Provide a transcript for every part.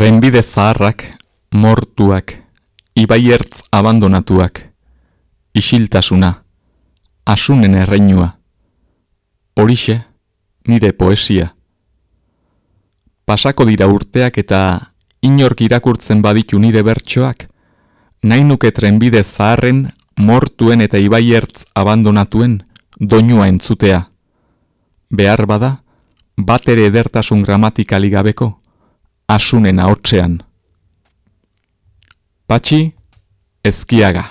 Trenbide zaharrak, mortuak, ibaiertz abandonatuak, isiltasuna, asunen erreinua, horixe, nire poesia. Pasako dira urteak eta inork irakurtzen baditu nire bertsoak, nahi nuke trenbide zaharren, mortuen eta ibaiertz abandonatuen doinua entzutea. Behar bada, bat ere edertasun gramatikali gabeko, asunen ahotsean. Patxi, ezkiaga.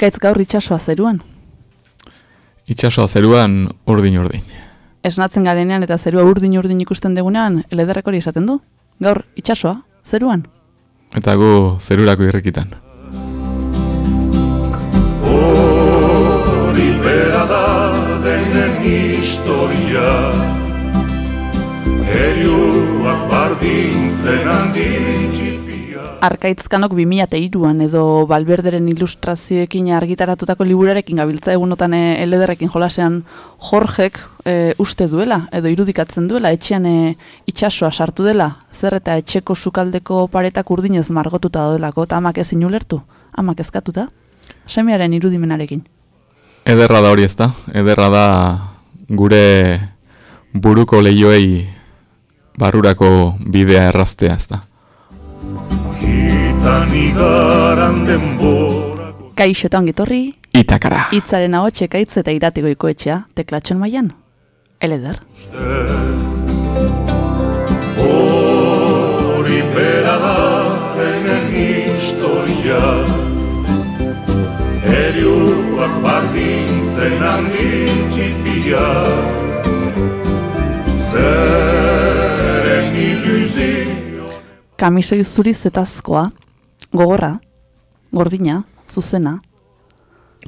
Ekaitz gaur itxasoa zeruan? Itxasoa zeruan urdin urdin. Esnatzen garenean eta zerua urdin urdin ikusten degunean, elederrek hori esaten du? Gaur itxasoa zeruan? Eta gu zerurako irrikitan. Hori bera da denen historia Heriuak bardintzen handitxi Arkaitzkanok 2002an edo Balberderen ilustrazioekin argitaratutako liburarekin gabiltza egunotan eh, elederrekin jolasean Jorgek e, uste duela edo irudikatzen duela etxean e, itxasoa sartu dela. Zer eta etxeko sukaldeko paretak urdinez margotuta daudelako eta amak ezin ulertu, amak ezkatuta semearen irudimenarekin. Ederra da hori ezta, ederra da gure buruko lehioei barrurako bidea erraztea ezta Hitan igaran denborako Kaixo eta ongitorri Itakara. Itzaren hau txekaitz eta iratigoiko etxea Teklatxon maian Eleder. Hori bera da denen historia. Heriuak bardintzen handi txipia Zeren Kamisoi zuri zetazkoa Gogorra Gordina Zuzena.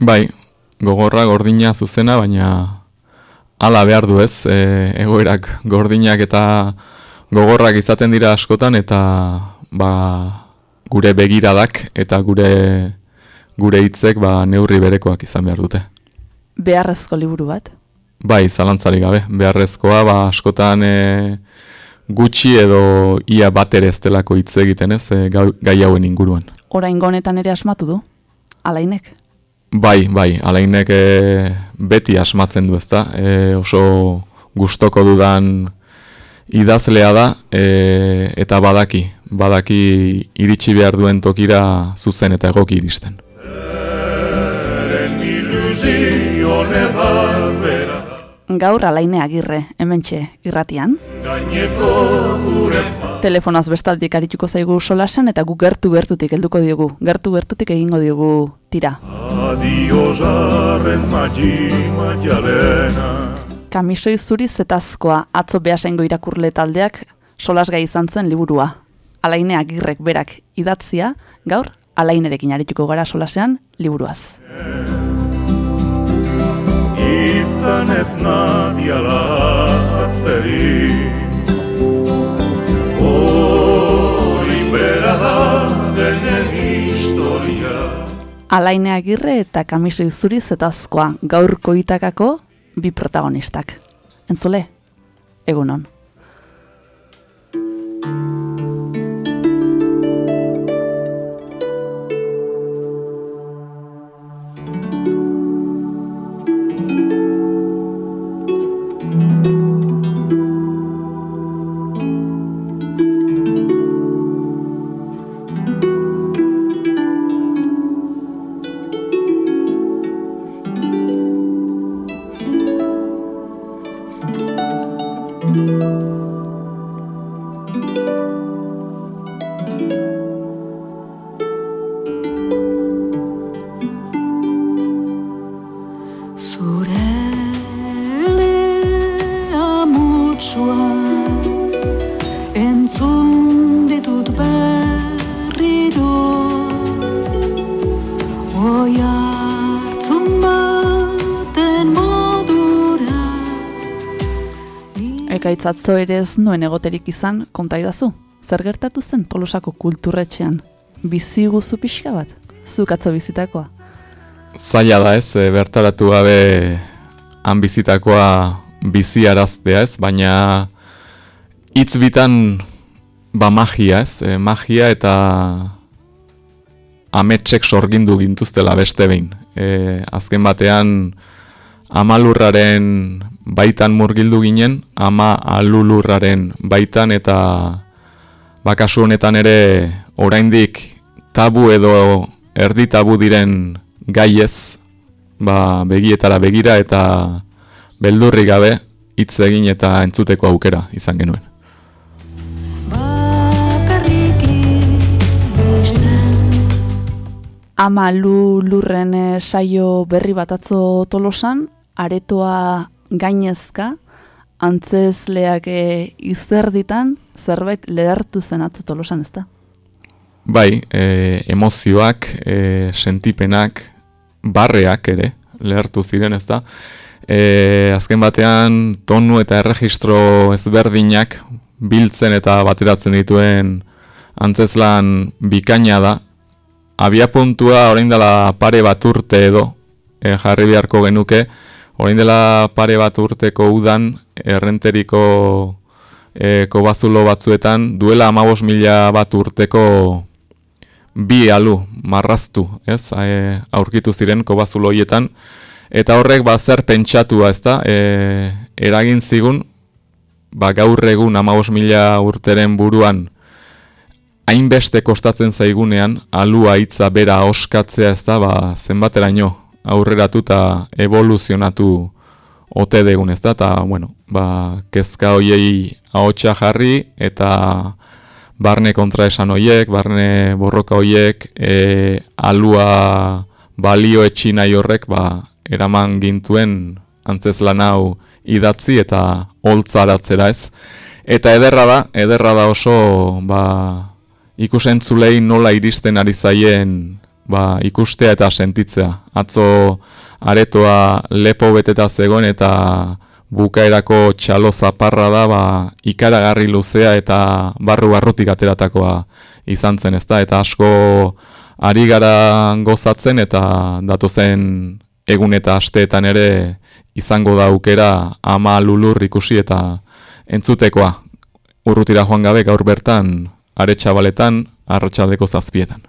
Bai, gogorra gordina zuzena, baina hala behar du ez, e, egoerak gordinak eta gogorrak izaten dira askotan, eta ba, gure begiradak eta gure gure hitzek ba, neurri berekoak izan behar dute. Beharrezko liburu bat? Bai, zalantzari gabe, beharrezkoa, ba, askotan e, gutxi edo ia bat ere ez delako hitz egiten ez, e, gai hauen inguruan. Orain honetan ere asmatu du Alainek Bai, bai, alainek e, beti asmatzen du ezta, e, oso gustoko dudan idazlea da, e, eta badaki, badaki iritsi behar duen tokira zuzen eta egoki iristen. Zeren Gaur alaine agirre hementxe irratian Telefonoaz bestaldik arituko zaigu solasan eta gu gertu gertutik helduko diogu. Gertu gertutik egingo diogu tira. Kamisoi zuri zetazkoa atzo behasengo irakurle taldeak solasgai izan zuen liburua. Alaine agirrek berak idatzia, gaur alainerekin arituko gara solasean liburuaz. Izan ez nadiala atzeri Hori bera da denen historia Alaine agirre eta kamisoi zuri zetazkoa gaurko itakako bi protagonistak. Entzule, egunon. Ekaitz ere ez nuen egoterik izan, konta idazu. Zer gertatu zen Tolosako kulturretxean? Bizi guzu pixka bat? Zuk atzo bizitakoa? Zaila da ez, e, bertaratu gabe han bizitakoa bizi araztea ez, baina hitz bitan ba magia ez, e, magia eta ametsek sorgindu gintuztela beste behin. E, azken batean amalurraren baitan murgildu ginen, ama alulurraren baitan eta bakasu honetan ere oraindik tabu edo erdi tabu diren gaiez ba, begietara begira eta beldurri gabe hitz egin eta entzuteko aukera izan genuen. Ama lu lurren eh, saio berri bat atzo tolosan, aretoa gainezka, antzezleak e, izerditan, zerbait lehertu zen atzo tolosan, ez da? Bai, e, emozioak, e, sentipenak, barreak ere, lehertu ziren, ez da? E, azken batean, tonu eta erregistro ezberdinak biltzen eta bateratzen dituen antzezlan bikaina da, abia puntua orain dela pare bat urte edo e, jarri beharko genuke, orain dela pare bat urteko udan errenteriko e, kobazulo batzuetan duela amabos mila bat urteko bi alu marraztu, ez, e, aurkitu ziren kobazulo hoietan, eta horrek ba zer pentsatua, ez da, e, eragin zigun, ba gaur egun amabos mila urteren buruan, hainbeste kostatzen zaigunean, alua hitza bera oskatzea ez da, ba, zenbateraino aurreratu eta evoluzionatu ote degun ez da, eta, bueno, ba, kezka hoiei ahotsa jarri, eta barne kontra esan hoiek, barne borroka hoiek, e, alua balio etxinai horrek, ba, eraman gintuen antzez lan hau idatzi eta holtzaratzera ez. Eta ederra da, ederra da oso, ba, ikusentzulei nola iristen ari zaien ba, ikustea eta sentitzea. Atzo aretoa lepo beteta zegoen eta bukaerako txalo zaparra da ba, ikaragarri luzea eta barru barrutik ateratakoa izan zen ezta eta asko ari gara gozatzen eta datu zen egun eta asteetan ere izango da aukera ama lulur ikusi eta entzutekoa urrutira joan gabe gaur bertan aretxabaletan, arratsaldeko zazpietan.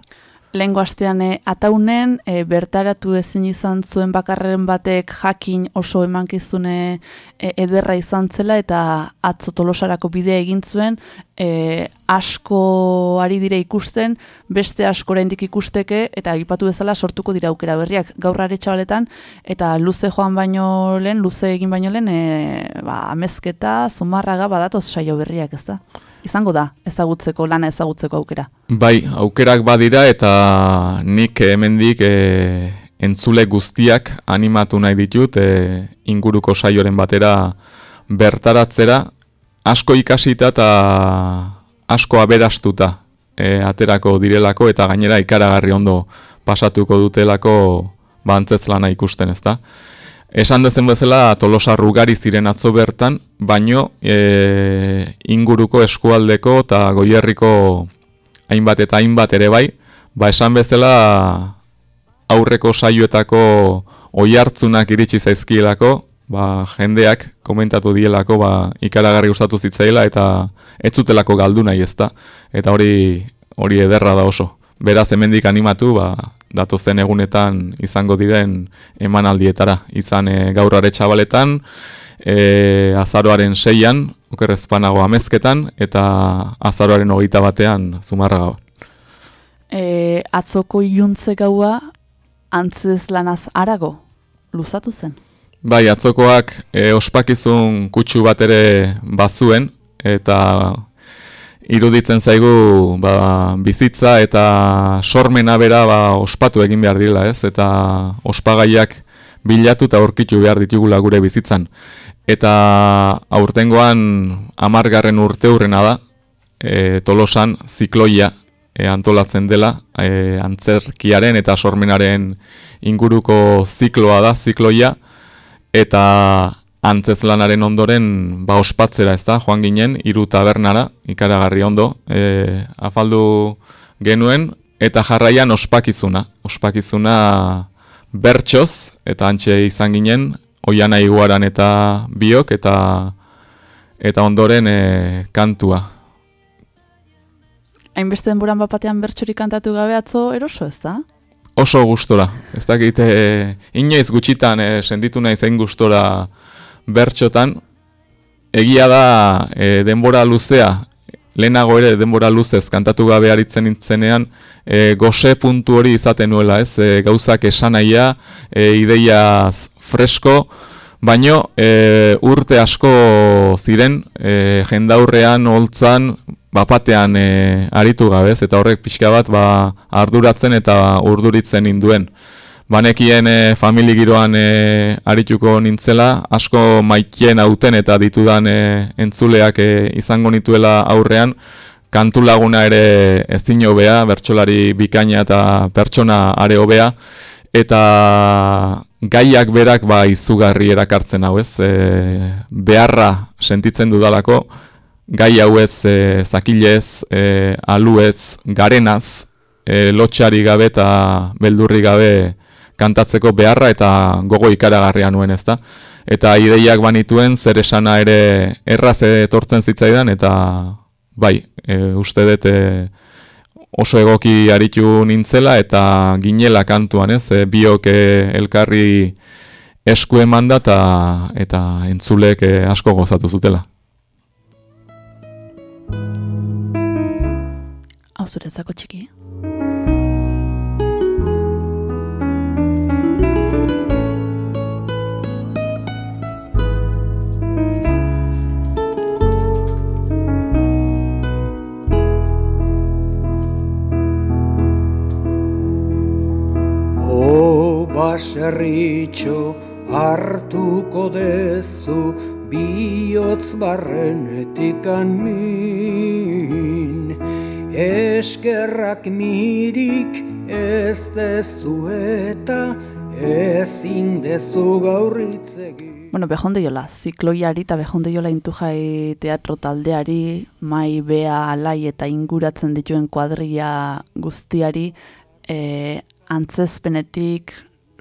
Lehengo astean e, ataunen, e, bertaratu ezin izan zuen bakarren batek jakin oso emankizune e, ederra izan zela eta atzo tolosarako bidea egin zuen e, asko ari dire ikusten, beste asko oraindik ikusteke eta egipatu bezala sortuko dira aukera berriak gaur aretxabaletan eta luze joan baino lehen, luze egin baino lehen, e, ba, amezketa, zumarraga badatoz saio berriak ez da? Izango da ezagutzeko lana ezagutzeko aukera. Bai, aukerak badira eta nik hemendik e, entzule guztiak animatu nahi ditut e, inguruko saioren batera bertaratzera asko ikasita eta asko aberastuta e, aterako direlako eta gainera ikaragarri ondo pasatuko dutelako bantzez lana ikusten ezta. Esan dezen bezala tolosa rugari ziren atzo bertan, baino e, inguruko eskualdeko eta goierriko hainbat eta hainbat ere bai, ba esan bezala aurreko saioetako oi hartzunak iritsi zaizkielako, ba, jendeak komentatu dielako ba, ikaragarri gustatu zitzaila eta ez zutelako galdu nahi ezta. Eta hori hori ederra da oso. Beraz hemendik animatu, ba, datozen egunetan izango diren emanaldietara. Izan e, gaur txabaletan, e, azaroaren seian, okerrezpanago amezketan, eta azaroaren hogeita batean zumarra gau. E, atzoko iuntze gaua antzez lanaz arago, luzatu zen? Bai, atzokoak e, ospakizun kutsu bat ere bazuen, eta iruditzen zaigu ba, bizitza eta sormena bera ba, ospatu egin behar dira, ez? Eta ospagaiak bilatu eta aurkitu behar ditugula gure bizitzan. Eta aurtengoan amargarren urte hurrena da, e, tolosan zikloia e, antolatzen dela, e, antzerkiaren eta sormenaren inguruko zikloa da, zikloia, eta antzez lanaren ondoren ba ospatzera ez da, joan ginen, hiru tabernara, ikaragarri ondo, e, afaldu genuen, eta jarraian ospakizuna, ospakizuna bertsoz, eta antxe izan ginen, oiana iguaran eta biok, eta eta ondoren e, kantua. Hainbeste denboran bapatean bertsorik kantatu gabe atzo eroso ez da? Oso gustora, ez dakit, e, inoiz gutxitan e, senditu nahi zein gustora bertxotan, egia da e, denbora luzea, lehenago ere denbora luzez kantatu gabe aritzen nintzenean, e, goze puntu hori izaten nuela, ez, e, gauzak esanaia, e, ideiaz fresko, baino e, urte asko ziren, e, jendaurrean, holtzan, bapatean e, aritu gabez, eta horrek pixka bat ba, arduratzen eta urduritzen induen banekien e, famili giroan e, arituko nintzela, asko maikien hauten eta ditudan e, entzuleak e, izango nituela aurrean, kantu laguna ere ezin hobea, bertsolari bikaina eta pertsona are hobea, eta gaiak berak ba izugarri erakartzen hau ez, e, beharra sentitzen dudalako, gai hau ez e, zakilez, e, aluez, garenaz, e, lotxari gabe eta beldurri gabe, kantatzeko beharra eta gogo ikaragarria nuen ezta. Eta ideiak banituen zer esana ere erraz etortzen zitzaidan eta bai, e, uste dut e, oso egoki aritu nintzela eta ginela kantuan ez, e, biok e, elkarri esku eman da eta, eta entzulek e, asko gozatu zutela. Hau zuretzako txiki. Baserritxo hartuko dezu bihotz barrenetik min eskerrak mirik ez dezu eta ezin dezu gaurritzegi Bueno, behonde jola, zikloiari eta behonde jola intu jai teatro taldeari, mai, bea, alai eta inguratzen dituen kuadria guztiari, e, antzezpenetik,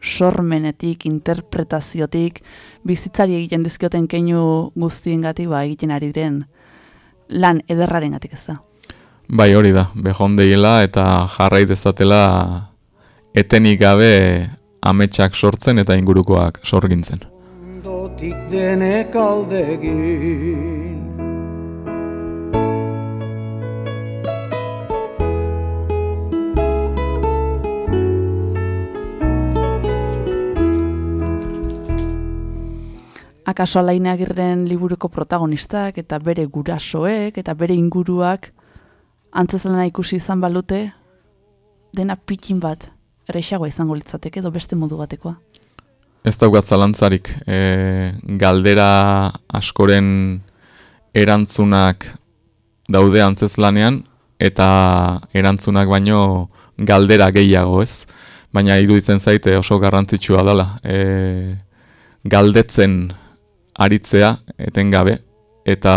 sormenetik, interpretaziotik, bizitzari egiten dizkioten keinu guztiengatik ba egiten ari diren lan ederrarengatik ez da. Bai, hori da. Behondeila eta jarrait ezatela etenik gabe ametsak sortzen eta ingurukoak sorgintzen. Dotik denek aldegin akaso alaine agirren liburuko protagonistak eta bere gurasoek eta bere inguruak antzezlana ikusi izan balute dena pikin bat erexagoa izango litzateke edo beste modu batekoa. Ez daugat zalantzarik, e, galdera askoren erantzunak daude antzezlanean eta erantzunak baino galdera gehiago ez, baina iruditzen zaite oso garrantzitsua dela. E, galdetzen aritzea etengabe eta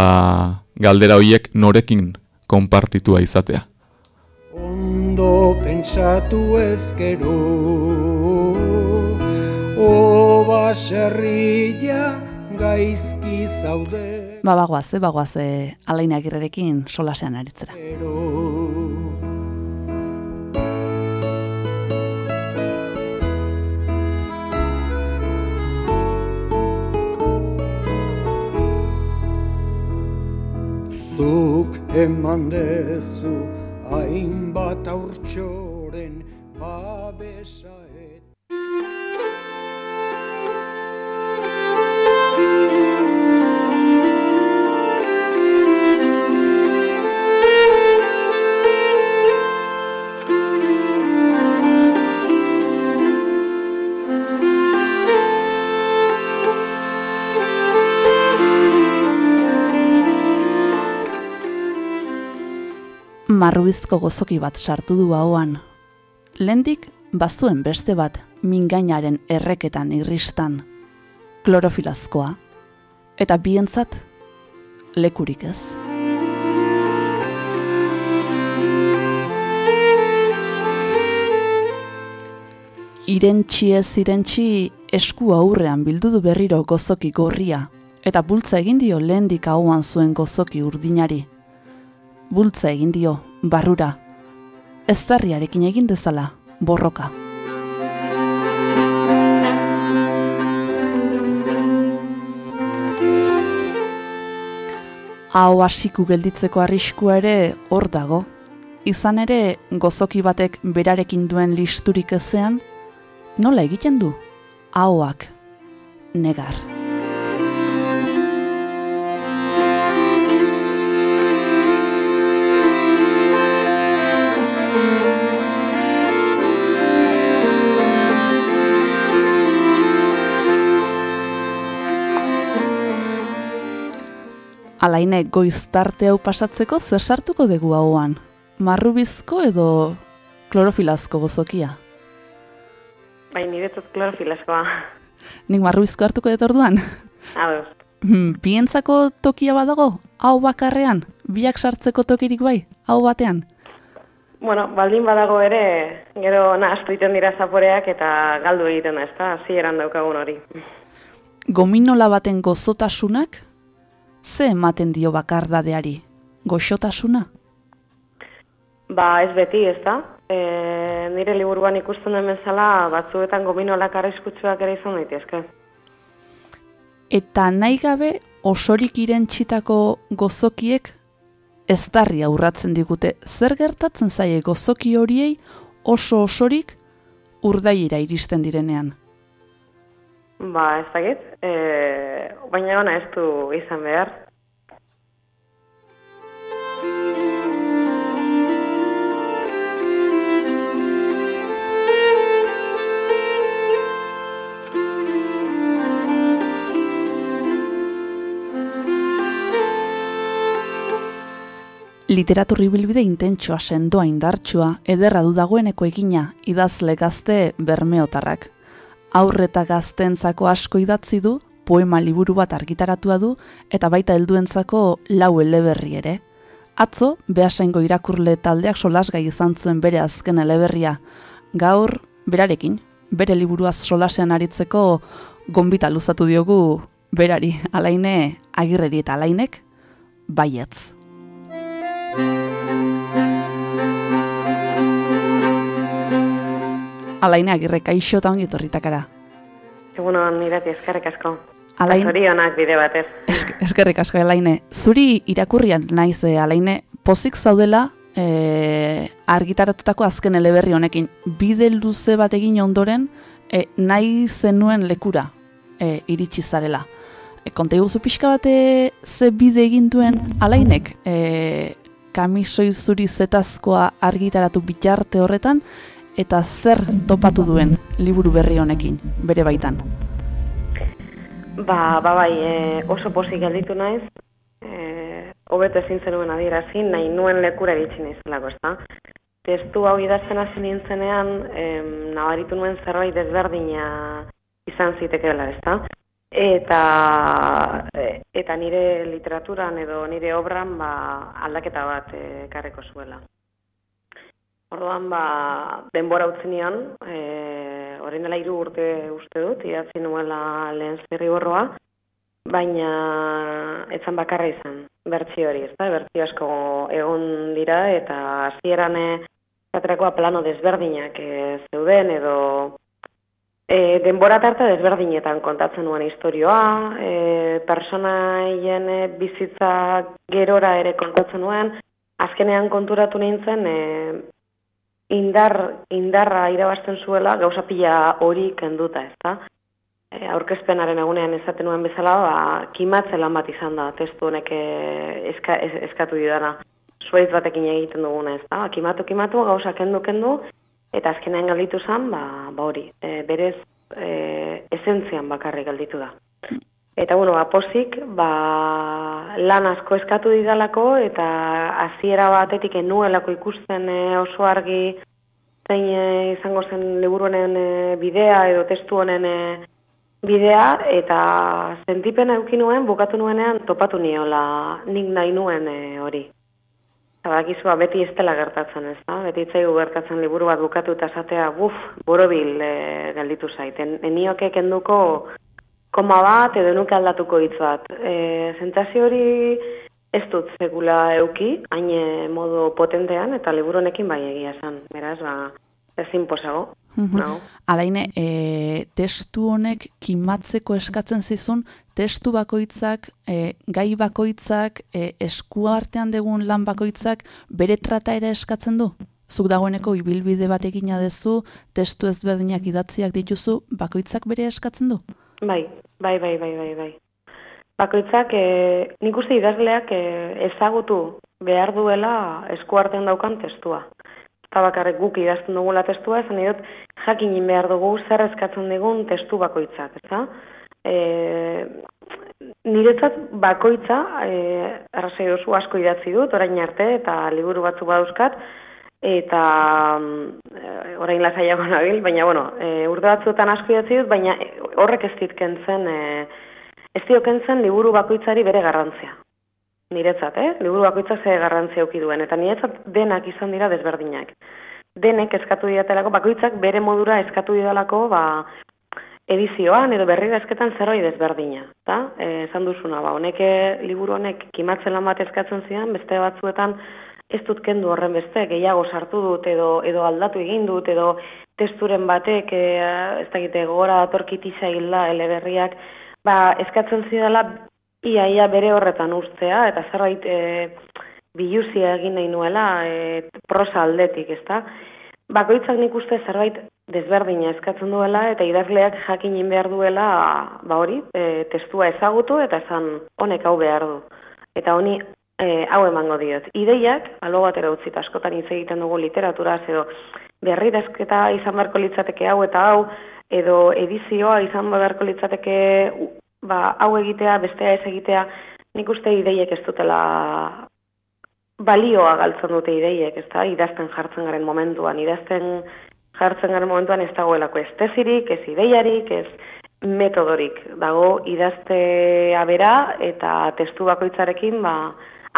galdera hoiek norekin konpartitua izatea. Ondo pentsatu ezkero O baserria gaizki zaude Ba bagoaz, eh, bagoaz, eh, alainak irrerekin solasean aritzera. Zuk eman dezu hainbat aurtsoren marrubizko gozoki bat sartu du hauan. Lendik bazuen beste bat mingainaren erreketan irristan. Klorofilazkoa, eta bientzat lekurik ez. Irentxi ez irentxi esku aurrean bildu du berriro gozoki gorria, eta bultza egin dio lehendik hauan zuen gozoki urdinari. Bultza egin dio, barrura, ez egin dezala, borroka. Hau hasiku gelditzeko arriskua ere hor dago. Izan ere, gozoki batek berarekin duen listurik ezean, nola egiten du? Ahoak negar. Alaine goiz tarte hau pasatzeko zer sartuko dugu hauan? Marrubizko edo klorofilazko gozokia? Bai, niretzat klorofilaskoa. Nik marruizko hartuko dut orduan? Ados. Hmm, bientzako tokia badago? Hau bakarrean? Biak sartzeko tokirik bai? Hau batean? Bueno, baldin badago ere, gero nahaztu iten dira zaporeak eta galdu egiten da, ez da, eran daukagun hori. Gominola baten gozotasunak? Ze ematen dio bakardadeari? Goxotasuna? Ba, ez beti, ez da e, nire liburuan ikusten den bezala batzuetan gominolak arreskutsuak ere izan daitezke. Eta nahi gabe osorik irentsitako gozokiek ez darri aurratzen digute. Zer gertatzen zaie gozoki horiei oso osorik urdaiera iristen direnean? Ba, ez dakit. E, baina ona ez du izan behar. Literaturri bilbide intentsua sendoa indartsua, ederra du dagoeneko egina, idazle gazte bermeotarrak. Aurreta gaztentzako asko idatzi du, poema liburu bat argitaratua du, eta baita helduentzako lau eleberri ere. Atzo, behasengo irakurle taldeak solasgai izan zuen bere azken eleberria. Gaur, berarekin, bere liburuaz solasean aritzeko, gombita luzatu diogu berari, alaine, agirreri eta alainek, baietz. Alaine agirre, kaixo eta ongit horritakara. Egun hon, irati, eskerrik asko. Alain... Zorionak bide batez. eskerrik asko, Alaine. Zuri irakurrian naiz, eh, Alaine, pozik zaudela eh, argitaratutako azken eleberri honekin. Bide luze bat egin ondoren, eh, nahi zenuen lekura eh, iritsi zarela. E, konta eguzu pixka bate ze bide egin duen alainek e, kamisoi zuri zetazkoa argitaratu bitarte horretan, eta zer topatu duen liburu berri honekin, bere baitan? Ba, ba bai, e, oso pozik gelditu naiz, e, hobet ezin zenuen adierazi, nahi nuen lekura ditzen izalako, ez da? Testu hau idazten hasi nintzenean, em, nabaritu nuen zerbait desberdina izan zitekeela, ez da? eta e, eta nire literaturan edo nire obran ba, aldaketa bat ekarreko zuela. Orduan ba denbora utzi nion, eh orain dela 3 urte uste dut idatzi nuela lehen zirriborroa, baina etzan bakarra izan bertsio hori, ezta? Bertsio asko egon dira eta hasieran eh plano desberdinak e, zeuden edo E, denbora tarte desberdinetan kontatzen nuen historioa, e, personaien e, bizitza gerora ere kontatzen nuen, azkenean konturatu nintzen e, indar, indarra irabazten zuela gauza pila hori kenduta, ez da? E, aurkezpenaren egunean ezaten nuen bezala, ba, kimatze lan bat izan da, testu honek e, eska, eskatu didana, zuaiz batekin egiten duguna, ez da? Ba, kimatu, kimatu, gauza kendu, kendu, eta azkenean galditu zen, ba, ba hori, e, berez e, esentzian bakarri galditu da. Eta bueno, aposik, ba, lan asko eskatu didalako eta hasiera batetik enuelako ikusten e, oso argi zein e, izango zen liburuenen e, bidea edo testu honen e, bidea eta sentipen eduki nuen bukatu nuenean topatu niola nik nahi nuen e, hori. Eta bakizua beti ez dela gertatzen ez da, beti itzaigu gertatzen liburu bat bukatu eta esatea buf, borobil e, gelditu zaiten. Enioke kenduko koma bat edo nuke aldatuko hitz bat. E, Zentazio hori ez dut segula euki, hain modu potentean eta liburu honekin bai egia esan. Beraz, ba, ezin posago. No. Alaine, e, testu honek kimatzeko eskatzen zizun, testu bakoitzak, e, gai bakoitzak, e, eskuartean degun lan bakoitzak, bere trata ere eskatzen du? Zuk dagoeneko ibilbide bat egina dezu, testu ezberdinak idatziak dituzu, bakoitzak bere eskatzen du? Bai, bai, bai, bai, bai, bai. Bakoitzak, e, nik uste idazleak e, ezagutu behar duela eskuartean daukan testua eta bakarrik guk idazten dugula testua, esan dut, jakinin behar dugu zer eskatzen digun testu bakoitzak, ez E, niretzat bakoitza, e, arrazai dozu asko idatzi dut, orain arte, eta liburu batzu badauzkat, eta e, orain lasaiago nabil, baina, bueno, e, urte batzuetan asko idatzi dut, baina horrek ez ditkentzen, e, ez ditkentzen liburu bakoitzari bere garrantzia niretzat, eh? Liburu bakoitzak ze garrantzia eduki duen eta niretzat denak izan dira desberdinak. Denek eskatu diatelako bakoitzak bere modura eskatu didalako, ba edizioan edo berri esketan zerbait desberdina, ta? Eh, esan duzuna, ba honek liburu honek kimatzen lan bat eskatzen zian, beste batzuetan ez dut kendu horren beste, gehiago sartu dut edo edo aldatu egin dut edo testuren batek e, ez dakite gora datorkitisa hilda eleberriak ba eskatzen zidala ia, ia bere horretan ustea, eta zerbait e, biluzia egin nahi nuela e, prosa aldetik, ezta? Bakoitzak nik uste zerbait desberdina eskatzen duela, eta idazleak jakinin behar duela, ba hori, e, testua ezagutu, eta esan honek hau behar du. Eta honi e, hau emango diot. Ideiak, alo batera utzita askotan hitz egiten dugu literatura, edo berri dezketa izan beharko litzateke hau eta hau, edo edizioa izan beharko litzateke ba, hau egitea, bestea ez egitea, nik uste ideiek ez dutela balioa galtzen dute ideiek, ez da, idazten jartzen garen momentuan, idazten jartzen garen momentuan ez dagoelako ez tezirik, ez ideiarik, ez metodorik. Dago idaztea bera eta testu bakoitzarekin ba,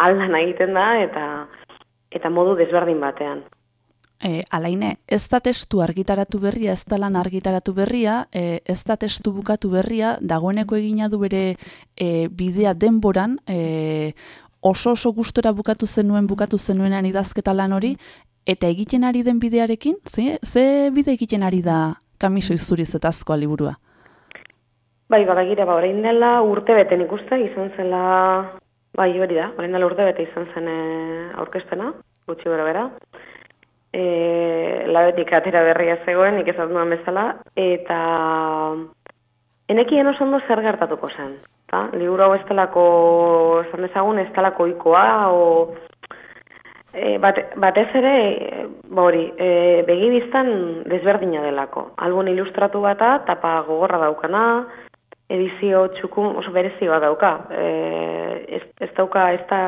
aldan egiten da eta eta modu desberdin batean. E, alaine, ez da testu argitaratu berria, ez da lan argitaratu berria, e, ez da testu bukatu berria, dagoeneko egina du bere e, bidea denboran, e, oso oso gustora bukatu zenuen, bukatu zenuenan idazketa lan hori, eta egiten ari den bidearekin, ze, ze bide egiten ari da kamiso izuriz eta azkoa liburua? Bai, badagira, ba, orain dela urte bete nik uste, izan zela, bai, hori da, orain dela urte bete izan zen aurkestena, gutxi bera bera, e, labetik atera berria zegoen, nik ezat nuen bezala, eta enekien oso ondo zer gertatuko zen. Ta? Liburu hau ez talako, esan dezagun, ez talako ikoa, o, e, bat, batez ere, ba hori, e, begibiztan desberdina delako. Albun ilustratu bata, tapa gogorra daukana, edizio txukun oso berezioa dauka. E, ez, ez dauka, ez da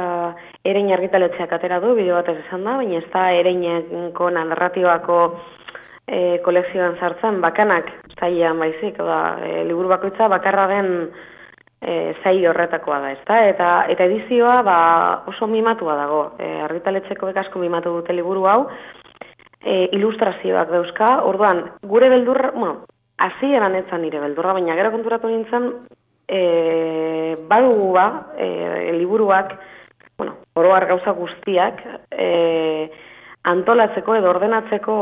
erein argitaletxeak atera du, bideo bat ez esan da, baina ez da ereineko narratibako e, kolekzioan sartzen, bakanak zailan baizik, da, e, liburu bakoitza bakarra den e, zai horretakoa da, ez da? Eta, eta edizioa ba, oso mimatua dago, e, argitaletxeko bekasko mimatu dute liburu hau, e, ilustrazioak dauzka, orduan, gure beldur, bueno, hasi eran etzan nire beldurra, baina gero konturatu nintzen, e, badugu ba, e, liburuak, bueno, oroar gauza guztiak, e, antolatzeko edo ordenatzeko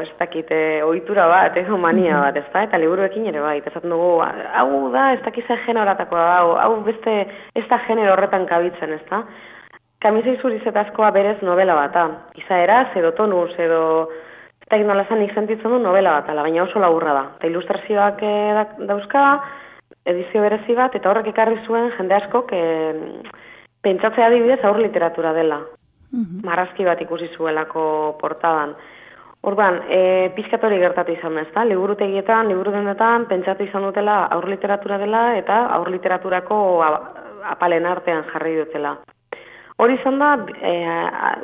ez dakit ohitura bat, edo mania bat, ez da? Eta liburuekin ere bai, esaten dugu, hau da, ez dakit ze generatako da, hau, beste, ez da genero horretan kabitzen, ez da? Kamisei zurizetazkoa berez novela bata, izaeraz, edo tonus, edo eta nola zan nik sentitzen du novela bat, ala, baina oso laburra da. Eta ilustrazioak e, dauzka, edizio berezi bat, eta horrek ekarri zuen jende asko, e, pentsatzea adibidez aur literatura dela. Mm Marrazki bat ikusi zuelako portadan. Orban, e, pizkatori gertatu izan ez da, liburu tegietan, liburu dendetan, pentsatu izan dutela aur literatura dela, eta aur literaturako apalen artean jarri dutela. Hori izan da, e,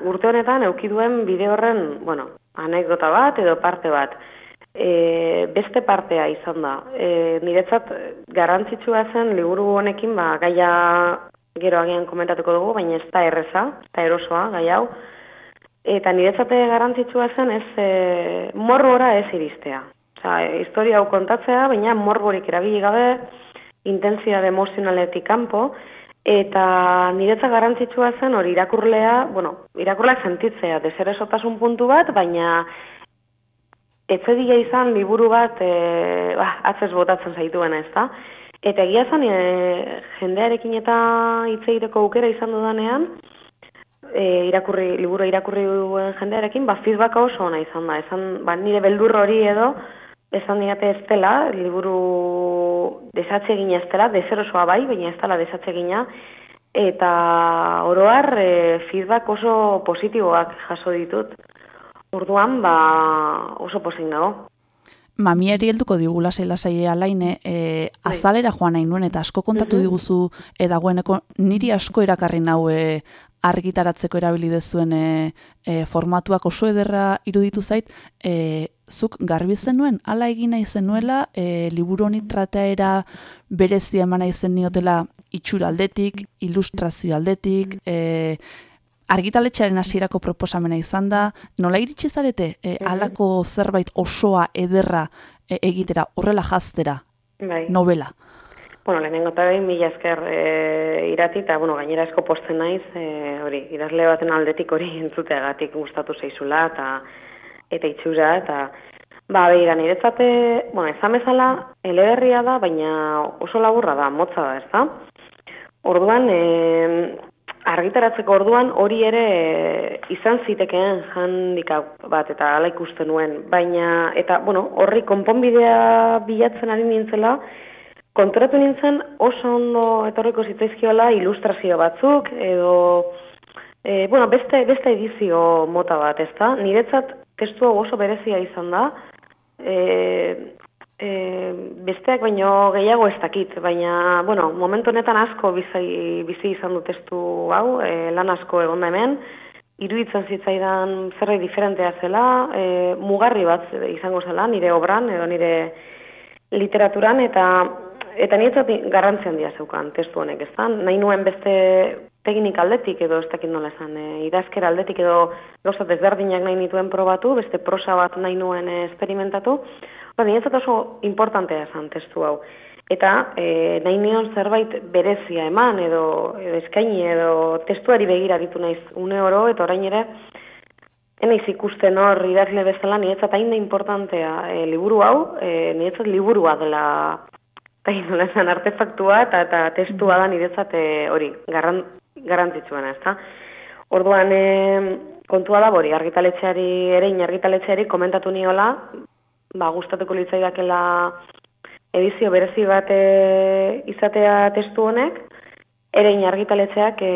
urte honetan, eukiduen bide horren, bueno, anekdota bat edo parte bat. e, beste partea izan da. E, niretzat garantzitsua zen liburu honekin, ba, gaia gero agian komentatuko dugu, baina ez da erreza, ez da erosoa, gai hau. Eta niretzate garantzitsua zen ez e, morbora ez iristea. Osa, historia hau kontatzea, baina morborik erabili gabe, intensia emozionaletik kanpo, eta niretzat garantzitsua zen hori irakurlea, bueno, irakurlea sentitzea, deseresotasun puntu bat, baina etzedia izan liburu bat e, ba, atzez botatzen zaituen ez da. Eta egia zen, e, jendearekin eta hitzeireko aukera izan dudanean, e, irakurri, liburu irakurri duen jendearekin, ba, feedback oso ona izan da. Esan, ba, nire beldur hori edo, esan diate ez dela, liburu desatze egina ez dela, dezerosoa bai, baina ez dela desatze egina, eta oroar e, feedback oso positiboak jaso ditut. Orduan, ba, oso posin dago. Mamiari helduko digula lasai lasai alaine, e, azalera joan nahi nuen eta asko kontatu mhm. diguzu edagoeneko niri asko erakarri nau e, argitaratzeko erabili dezuen e, e, formatuak oso ederra iruditu zait, e, zuk garbi zenuen, ala egin nahi zenuela, e, liburu honi trataera berezia eman nahi zen niotela itxura aldetik, ilustrazio aldetik, e, argitaletxearen hasierako proposamena izan da, nola iritsi zarete, e, alako zerbait osoa ederra e, egitera, horrela jaztera, bai. novela? Bueno, lehenengo eta behin mila esker e, irati, eta bueno, gainera esko posten naiz, e, hori, idazle baten aldetik hori entzuteagatik gustatu zaizula, eta eta itxura, eta ba, behira, niretzate, bueno, ezan bezala, eleberria da, baina oso laburra da, motza da, ez da? Orduan, e, argitaratzeko orduan hori ere eh, izan zitekeen handika bat eta ala ikusten nuen. Baina, eta, bueno, horri konponbidea bilatzen ari nintzela, konturatu nintzen oso ondo etorriko zitzaizkiola ilustrazio batzuk, edo, e, bueno, beste, beste edizio mota bat, ezta? Niretzat testu oso berezia izan da, e, E, besteak baino gehiago ez dakit, baina, bueno, momentu honetan asko bizi, bizi izan du testu hau, e, lan asko egon hemen, iruditzen zitzaidan zerbait diferentea zela, e, mugarri bat izango zela, nire obran, edo nire literaturan, eta eta nietzat garrantzian dia zeukan testu honek, ez da? Nahi nuen beste teknik aldetik, edo ez dakit nola esan, e, idazker aldetik, edo gauza desberdinak nahi nituen probatu, beste prosa bat nahi nuen esperimentatu, Ba, niretzat oso importantea esan testu hau. Eta e, nahi nion zerbait berezia eman edo, edo eskaini edo testuari begira ditu naiz une oro eta orain ere enaiz ikusten hor idazle bezala niretzat hain da importantea e, liburu hau, e, niretzat liburua dela eta esan artefaktua eta, eta testua da niretzat e, hori garran, garantzitsuena, ezta? Orduan, e, kontua da, bori, argitaletxeari, ere argitaletxeari komentatu niola, ba, gustatuko litzaidakela edizio berezi bat e, izatea testu honek, ere inargitaletzeak e,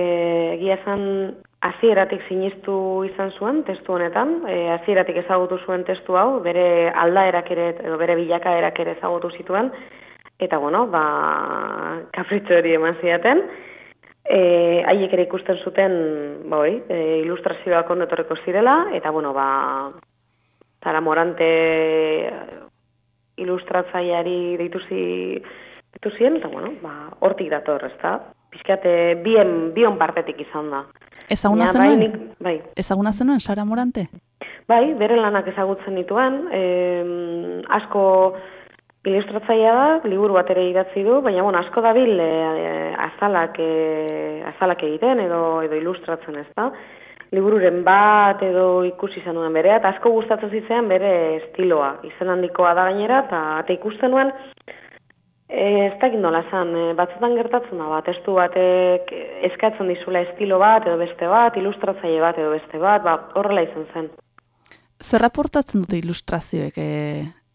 egia esan hasieratik sinistu izan zuen testu honetan, e, hasieratik ezagutu zuen testu hau, bere aldaerak ere edo bere bilakaerak ere ezagutu zituen eta bueno, ba kapritxo hori eman ziaten. Eh, haiek ere ikusten zuten, ba hori, e, ilustrazioak ondo zirela eta bueno, ba Zara Morante ilustratzaileari deitu zien, eta bueno, ba, hortik dator, ez da? Bizkate, bien, bion partetik izan da. Ezaguna zenuen? Bai, bai. Ezaguna zenuen, Sara Morante? Bai, bere lanak ezagutzen dituen, eh, asko ilustratzailea da, liburu bat ere idatzi du, baina bueno, asko dabil eh, azalak, eh, azalak egiten edo, edo ilustratzen ez da libururen bat edo ikusi izan nuen berea, eta asko gustatzen zitzen bere estiloa. Izen handikoa da gainera, eta ate ikusten nuen, e, ez dakit nola esan, e, batzutan gertatzen da, bat, testu batek eskatzen dizula estilo bat edo beste bat, ilustratzaile bat edo beste bat, ba, horrela izan zen. Zer raportatzen dute ilustrazioek e,